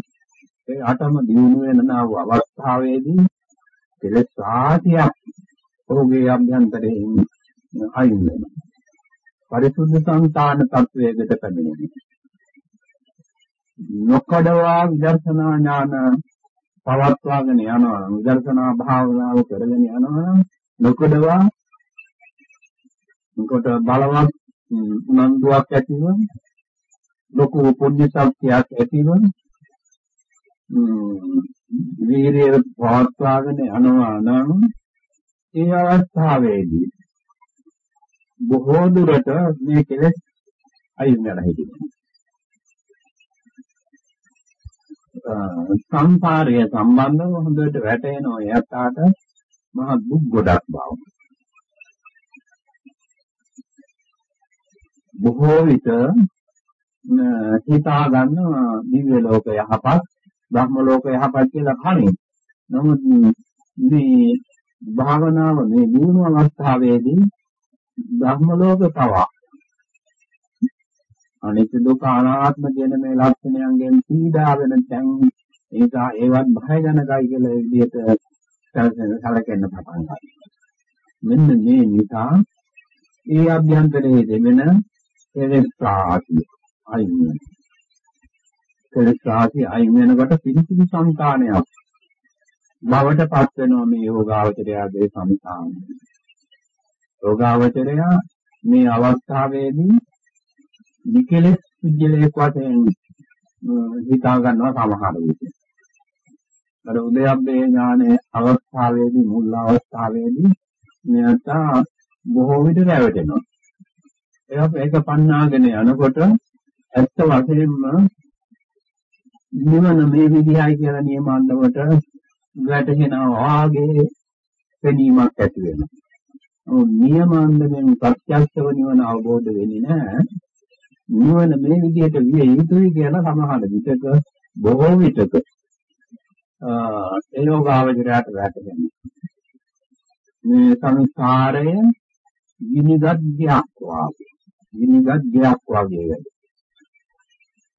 ඒ අටම දිනු වෙනා වූ අවස්ථාවේදී කෙලෙස් ආතියක් ඔහුගේ අභ්‍යන්තරයෙන් අයින් වෙනවා. පරිසුද්ධ සංතාන තත්වයකට පැමිණෙනවා. නොකඩවා විදර්ශනා ඥාන පවත්වාගෙන යනවා. විදර්ශනා භාවනාව කරගෙන යනවා. නොකඩවා මොකට බලවත් උනන්දුවක් ඇතිව ලොකු පුණ්‍ය ශක්තියක් ඇතිව වීරිය පවත්වාගෙන යනවා නම් ඒ අවස්ථාවේදී බොහෝ දුරට මේ කෙලෙස් අයින් වෙලා හිටිනවා. සංසාරය සම්බන්ධව හොඳට වැටෙනවා එයාට මහ දුක් ගොඩක් බව. බොහෝ විට හිතා ගන්න දිව්‍ය ලෝක යහපත්, බ්‍රහ්ම ලෝක යහපත් කියලා කලින්. නමුත් මේ භාවනාව මේ දිනු අවස්ථාවේදී බ්‍රහ්ම ලෝක පවා අනිත්‍ය දුක්ඛ අනාත්ම කියන මේ ලක්ෂණයන්ගෙන් පීඩා වෙන තැන් ඒක ඒවත් භයජනකයි කියලා ඒ විදිහට සැලකෙන්න පටන් ගන්නවා. මෙන්න මේ නිසා ඒ අභ්‍යන්තරයේ දෙමෙන එලෙස්ාති අයින් වෙනවා. එලෙස්ාති අයින් වෙනකොට පිළිසිදු සංකාණයක් බවට පත් වෙනවා මේ යෝගාවචරයාගේ සම්සාරය. යෝගාවචරයා මේ අවස්ථාවේදී නිකලෙස් විද්‍යලයක් වශයෙන් හිතා ගන්නවා සමහර විට. අර උදයබ්බේ ඥානයේ අවස්ථාවේදී මුල් අවස්ථාවේදී මෙයට බොහෝ විට රැවටෙනවා. ඒක ඒක පන්නාගෙන යනකොට ඇත්ත වශයෙන්ම නිවන මේ විදිහයි කියලා නියමන්නවට වැටහෙනවා වාගේ පෙනීමක් ඇති වෙනවා. ඔව් නියමන්දයෙන් ප්‍රත්‍යක්ෂව නිවන අවබෝධ වෙන්නේ නැහැ. නිවන මේ විදිහට විය යුතුයි කියලා සමහර විටක බොහෝ විටක ඒ යෝගාවචරයට වැටෙනවා. මේ සංස්කාරය විනිගත් ගයක් වාගේ විනිගත් ගයක් වාගේ වැඩ.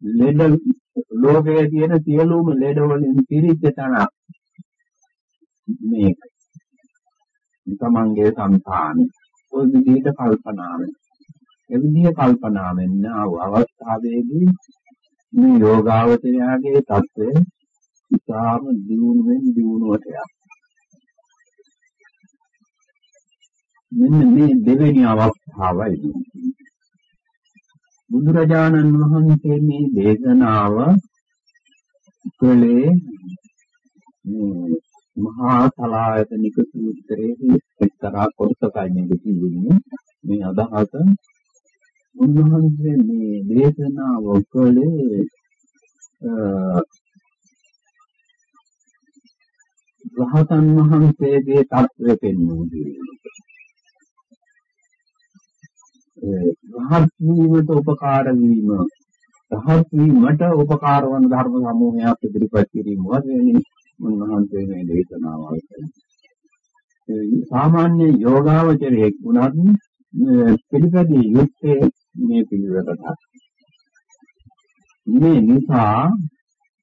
ලෙඩ ලෝකයේ තියෙන සියලුම ලෙඩ වලින් පිරිච්ච තන මේක. තමන්ගේ සංසාන ඔය විදිහට කල්පනා වෙන. ඒ විදිහ කල්පනා වෙන්න ආව අවස්ථාවේදී මේ යෝගාවචරයාගේ தත්ත්වය ඉතාම දියුණුවෙන් දියුණුවට යනවා. මෙන්න මේ දෙවෙනි අවස්ථාවයි. බුදුරජාණන් වහන්සේ මේ දේශනාව කළේ මහා සලායතනික සූත්‍රයේ එක්තරා කොටසකයි මේක කියන්නේ මේ අදහස. උන්වහන්සේ මේ දේශනාව කළේ රහතන් වහන්සේගේ தත්ත්වය පෙන්වන්නේ රහත් වීමට උපකාර වීම රහත් වීමට උපකාර වන ධර්ම සමූහයක් ඉදිරිපත් කිරීම වශයෙන් උන්වහන්සේ මේ දේශනාවල් කළා. සාමාන්‍ය යෝගාවචරයේ ගුණත් පිළිපැදිය යුත්තේ මේ පිළිවෙලට. මේ නිසා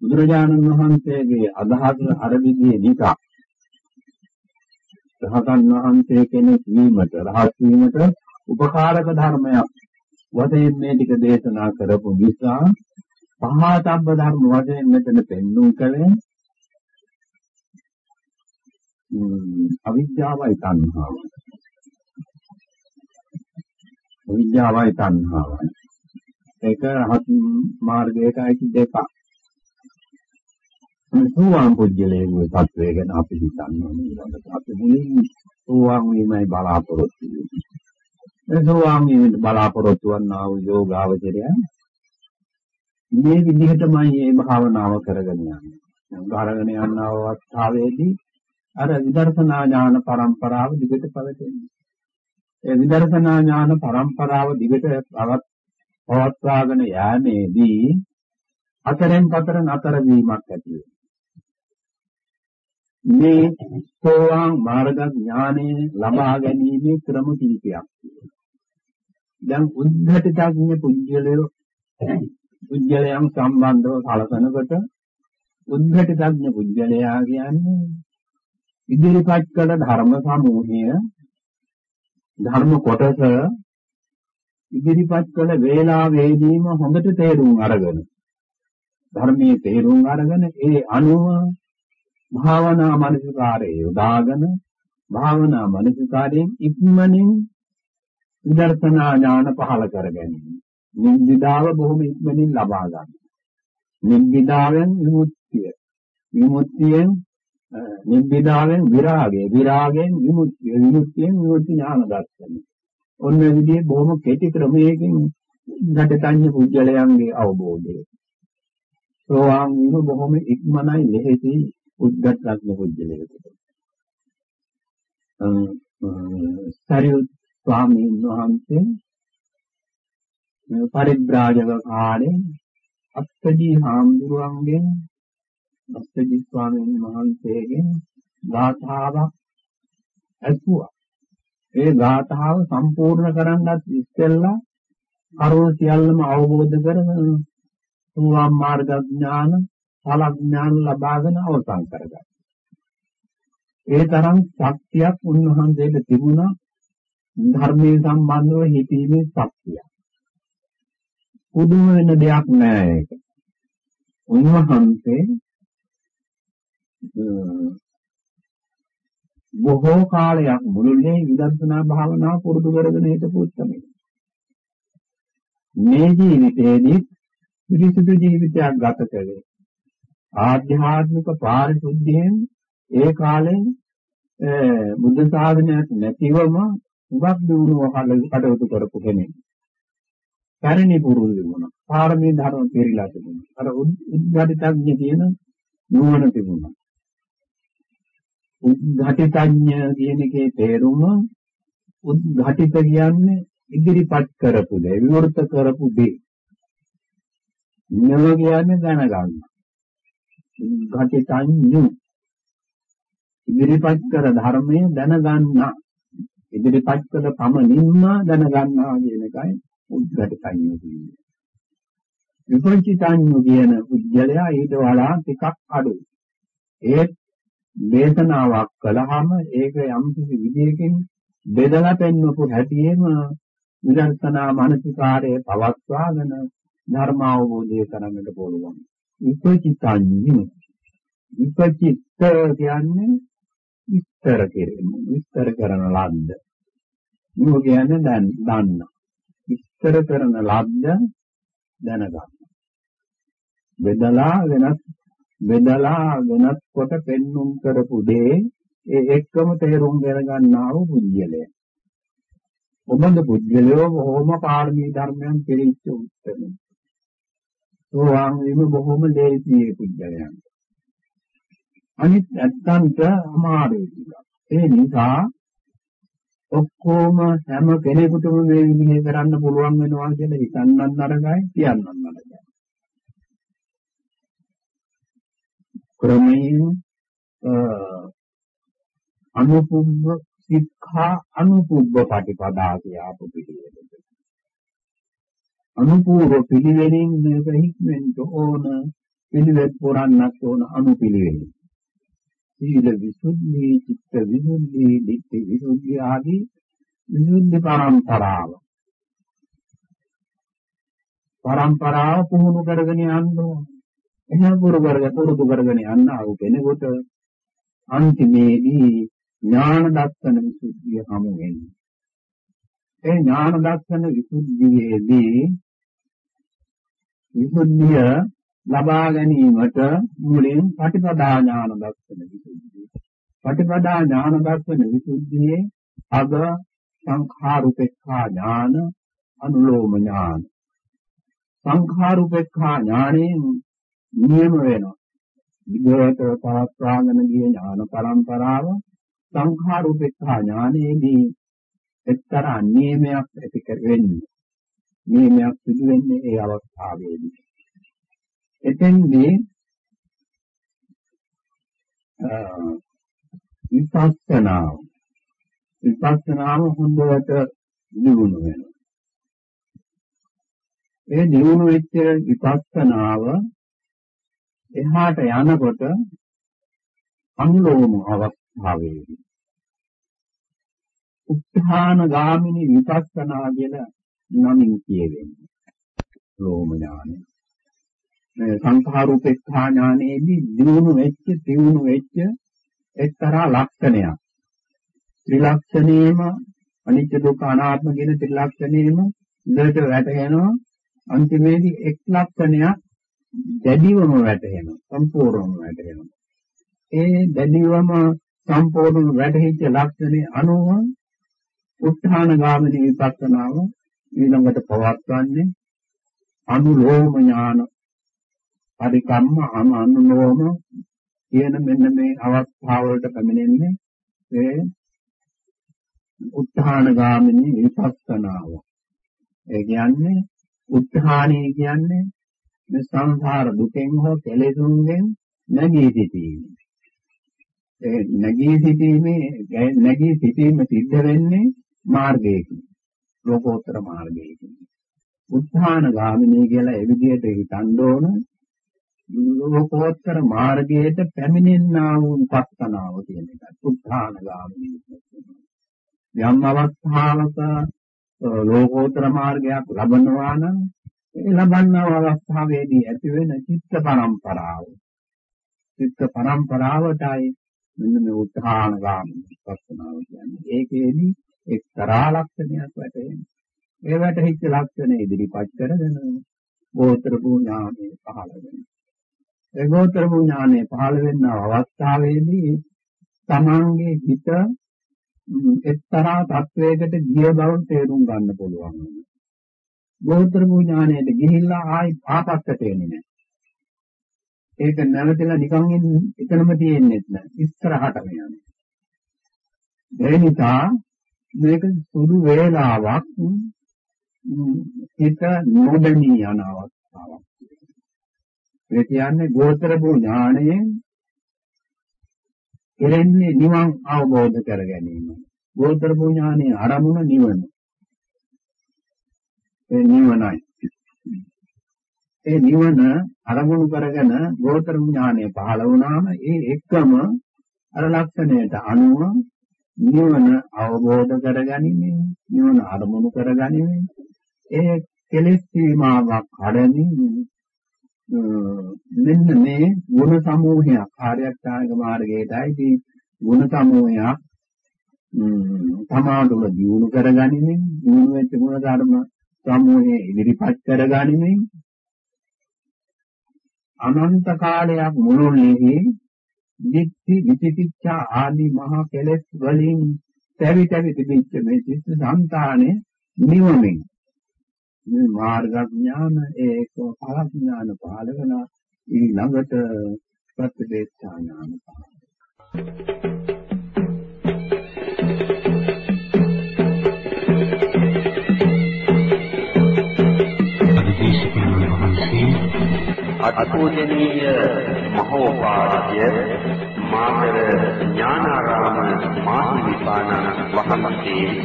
බුදුරජාණන් වහන්සේගේ අදහස අර විදිහේ නිසා රහතන් වහන්සේ කෙනෙක් වීමට රහත් වීමට උපකාරක ධර්මයක්. වශයෙන් මේ ටික දේශනා කරපු නිසා පහතබ්බ ධර්ම වශයෙන් මෙතන පෙන්වුම් කළේ අවිද්‍යාවයි තණ්හාවයි අවිද්‍යාවයි තණ්හාවයි ඒක රහත් මාර්ගයට අයිති දෙකක්. සෝවාන් පුජ්‍යලයේ තත්වය ගැන අපි හිතන්න ඕනේ ඊළඟට. අපි මුලින් සෝවාන් වීමයි බලාපොරොත්තු වෙන්නේ. සෝවාන් වීමට බලාපොරොත්තු වන්නා වූ යෝගාවචරය මේ විදිහටමයි මේ භාවනාව කරගෙන යන්නේ. ගාරගෙන යන අවස්ථාවේදී අර විදර්ශනා ඥාන පරම්පරාව දිගට පවතිනවා. ඒ විදර්ශනා ඥාන පරම්පරාව දිගට පවත්වාගෙන යෑමේදී අතරෙන් පතර නතර වීමක් ඇති මේ සෝවාන් මාර්ග ඥානය ලබා ගැනීමේ ක්‍රම කිහිපයක් දැන් උද්ධටිතඥ පුජ්‍යලයෝ පුජ්‍යලයන් සම්බන්ධව කලකනකොට උද්ධටිතඥ පුජ්‍යලයා කියන්නේ ඉදිරිපත් කළ ධර්ම සමූහය ධර්ම කොටස ඉදිරිපත් කළ වේලාවේදීම හොඳට තේරුම් අරගෙන ධර්මයේ තේරුම් අරගෙන ඒ අනුව භාවනා මනසිකාරය යොදාගෙන භාවනා මනසිකාරයෙන් ඉක්මනින් විදර්ශනා ඥාන පහළ කර ගැනීම. නිබ්බිදාව බොහොම ඉක්මනින් ලබා ගන්න. නිබ්බිදාවෙන් විමුක්තිය. විමුක්තියෙන් නිබ්බිදාවෙන් විරාගය. විරාගයෙන් විමුක්තිය. විමුක්තියෙන් විමුක්ති ඥාන දර්ශනය. ඔන්න විදිහේ බොහොම කෙටි ක්‍රමයකින් ඝටතඤ්ඤ පුජ්‍යලයන්ගේ අවබෝධය. සෝවාන් වීම බොහොම ඉක්මනයි ලෙහෙසි උද්ගතඥ පුජ්‍යලයකට. සරියුත් ස්වාමීන් වහන්සේ පරිබ්‍රාජක කාලේ අත්තජී හාමුදුරුවන්ගෙන් අත්තජී ස්වාමීන් වහන්සේගෙන් ගාථාවක් ඇසුවා. ඒ ගාථාව සම්පූර්ණ කරන්නත් ඉස්සෙල්ලා කරුණ සියල්ලම අවබෝධ කරගෙන සෝවාන් මාර්ග ඥාන, ඵල ඥාන ලබාගෙන අවසන් කරගත්තා. ඒ තරම් ශක්තියක් උන්වහන්සේට තිබුණා ධර්මයේ සම්බන්ධව හිතීමේ ශක්තිය. පුදුම වෙන දෙයක් නෑ ඒක. උන්වහන්සේ බොහෝ කාලයක් මුළුල්ලේ විදර්ශනා භාවනාව පුරුදු කරගෙන හිටපු උත්සමයි. මේ ජීවිතයේදී පිරිසුදු ජීවිතයක් ගත කළේ ආධ්‍යාත්මික පාරිශුද්ධියෙන් ඒ කාලේ බුද්ධ ශාසනයක් නැතිවම උගක් දිනුව කටයුතු කරපු කෙනෙක්. පැරණි පුරුදු වුණා. පාරමී ධර්ම පිළිලා තිබුණා. අර උද්ඝාටිතඥ කියන නුවණ තිබුණා. උද්ඝාටිතඥ කියන එකේ තේරුම උද්ඝාටිත කියන්නේ ඉදිරිපත් කරපු දේ, විවෘත කරපු දේ. නව කියන්නේ දැනගන්න. උද්ඝාටිතඥ ඉදිරිපත් කර ධර්මය දැනගන්න. ඉදිරිපත් කළ පමණින්ම දැනගන්නවා කියන එකයි උද්ඝාටිතඥ කියන්නේ. විපංචිතඥ කියන උද්‍යලයා ඊට වඩා ටිකක් අඩුයි. ඒ දේශනාවක් කළාම ඒක යම් කිසි විදියකින් බෙදලා පෙන්වපු හැටියෙම විදර්ශනා මානසිකාරයේ පවත්වාගෙන ධර්ම අවබෝධය කරගන්නට පුළුවන්. විපචිතඤ්ඤ විපචිත කියන්නේ විස්තර කිරීම විස්තර කරන ලද්ද. මේ කියන්නේ දැන් දන්න. විස්තර කරන ලද්ද දැනගන්න. බෙදලා වෙනස් බෙදලා වෙනස් කොට පෙන්눔 කරපු දේ ඒ එක්කම තේරුම් ගන්නා වූ පුජ්‍යලය. ඔබඳ පුජ්‍යලයෝ බොහොම පාරමී ධර්මයන් පිළිච්ච උත්තරයි. සෝවාන් වීම බොහොම ලේසියි පුජ්‍යලයන්. අනිත් නැත්තන්ට අමාරුයි. ඒ නිසා ඔක්කොම හැම කෙනෙකුටම මේ විදිහේ කරන්න පුළුවන් වෙනවා කියලා හිතන්නත් නරකයි කියන්නත් නරකයි. ක්‍රමයෙන් අනුපුබ්බ සික්ඛා අනුපුබ්බ පටිපදා කියපු පිළිවෙලද. අනුපූර්ව පිළිවෙලින් මේක හික්මෙන්න ඕන පිළිවෙත් පුරන්නත් ඕන අනුපිළිවෙලින්. සීල විසුද්ධි, චිත්ත විසුද්ධි, ධිට්ඨි විසුද්ධි ආදී විසුද්ධි පරම්පරාව. පරම්පරාව පුහුණු කරගෙන යන්න ඕන. එහෙම පුරුදු කරගෙන පුරුදු කරගෙන යන්න ආව කෙනෙකුට අන්තිමේදී ඥාන දර්ශන විසුද්ධිය හමු වෙන්නේ. ඒ ඥාන දර්ශන විසුද්ධියේදී විසුද්ධිය ලබා ගැනීමට මුලින් පටිපදා ඥාන දර්ශන විසුද්ධිය. පටිපදා ඥාන දර්ශන විසුද්ධියේ අග සංඛාරුපේක්ඛා ඥාන අනුලෝම ඥාන. සංඛාරුපේක්ඛා ඥාණයෙන් නියම වෙනවා. විදේත පවත්වාගෙන ගිය ඥාන පරම්පරාව සංඛාරුපේක්ඛා ඥානයේදී එක්තරා නියමයක් ඇති කර වෙන්නේ. නියමයක් සිදු වෙන්නේ ඒ අවස්ථාවේදී. එතෙන්දී විපස්සනා විපස්සනාව හොඳට දියුණු වෙනවා. ඒ දියුණු වෙච්ච විපස්සනාව එහාට යනකොට අනුලෝම අවස්ථාවේදී උත්හාන ගාමිනී විපස්සනා කියලා නමින් කියවෙන්නේ. ලෝම ඥානය. සංඛාරූපේක්ඛා ඥානයේදී දිනු වෙච්ච දිනු වෙච්ච එක්තරා ලක්ෂණයක්. ත්‍රිලක්ෂණේම අනිත්‍ය දුක්ඛ අනාත්ම කියන ත්‍රිලක්ෂණේම ඉඳට වැටෙනවා. අන්තිමේදී එක් ලක්ෂණයක් දැඩිවම වැටෙනවා. සම්පූර්ණවම වැටෙනවා. ඒ දැඩිවම සම්පූර්ණ වැඩහිච්ච ලක්ෂණේ අනුව උත්හාන ගාමිනී විපස්සනාව ඊළඟට පවත්වන්නේ අනුලෝම ඥාන පරිකම්ම අනුලෝම කියන මෙන්න මේ අවස්ථාවලට පැමිණෙන්නේ ඒ උත්හාන ගාමිනී විපස්සනාව. ඒ කියන්නේ උත්හානී කියන්නේ මේ සංසාර දුකෙන් හෝ කෙලෙසුන්ගෙන් නැගී සිටීම. ඒ නැගී සිටීමේ නැගී සිටීම සිද්ධ වෙන්නේ මාර්ගයකින්. ලෝකෝත්තර මාර්ගයකින්. උත්හාන ගාමිනී කියලා ඒ විදිහට හිතන්න ඕන. ලෝකෝත්තර මාර්ගයට පැමිණෙන්නා වූ උපස්තනාව කියන එක. උත්හාන ගාමිනී යම් අවස්ථාවක ලෝකෝත්තර මාර්ගයක් ලබනවා නම් ඒ ලබන්නා අවස්ථාවේදී ඇති වෙන චිත්ත පරම්පරාව චිත්ත පරම්පරාවටයි මෙන්න මේ උත්හාන ගාමිනී පස්සනාව කියන්නේ. ඒකේදී එක්තරා ලක්ෂණයක් වැටෙනවා. ඒ වැටහිච්ච ලක්ෂණ ඉදිරිපත් කරගෙන ගෝත්‍ර පුඥානේ පහළ වෙනවා. ඒ ගෝත්‍ර පුඥානේ පහළ වෙන අවස්ථාවේදී තමන්ගේ හිත එක්තරා තත්වයකට ගිය බව තේරුම් ගන්න පුළුවන්. ගෝත්‍ර පුඥානයට ගිහිල්ලා ආයි ආපස්සට එන්නේ නැහැ. ඒක නැවතලා නිකන් එතනම තියෙන්නේ නැහැ. ඉස්සරහටම යනවා. ඒ නිසා මේක සුදු වේලාවක් හිත නොදැනී යන අවස්ථාවක්. ඒ කියන්නේ ගෝත්‍ර ඥාණයෙන් කෙරෙන්නේ නිවන් අවබෝධ කර ගැනීම. ගෝත්‍ර ඥානයේ ආරමුණ නිවන. ඒ නිවනයි. ඒ නිවන අරමුණු කරගෙන ගෝත්‍ර ඥානය පහළ වුණාම ඒ එකම අර ලක්ෂණයට අනුව නිවන අවබෝධ කරගනිමින් නිවන අරමුණු කරගනිමින් ඒ කෙලෙස් සීමාවක් කඩමින් මෙන්න මේ ගුණ සමූහයක් ආර්යචායක මාර්ගයටයි ගුණ සමූහයක් තමාතුල දියුණු කරගනිමින් දියුණු වෙච්ච ගුණ ධර්ම සමූහයේ ඉදිරිපත් කරගනිමින් අනන්ත කාලයක් මුළුල්ලේ දික්ටි විචිකිච්ඡා ආදී මහා කෙලෙස් වලින් පැවි පැවි තිබිච්ච මේ චිත්ත සංතානේ නිවමින් මේ මාර්ග ඥාන ඒක ඵල ඥාන පහළ වෙන ඊළඟට ප්‍රතිදේශා ඥාන පහළ අත්පූජනීය මහෝපාද්‍ය මාතර ඥානාරාම මාහිමිපාණන් වහන්සේ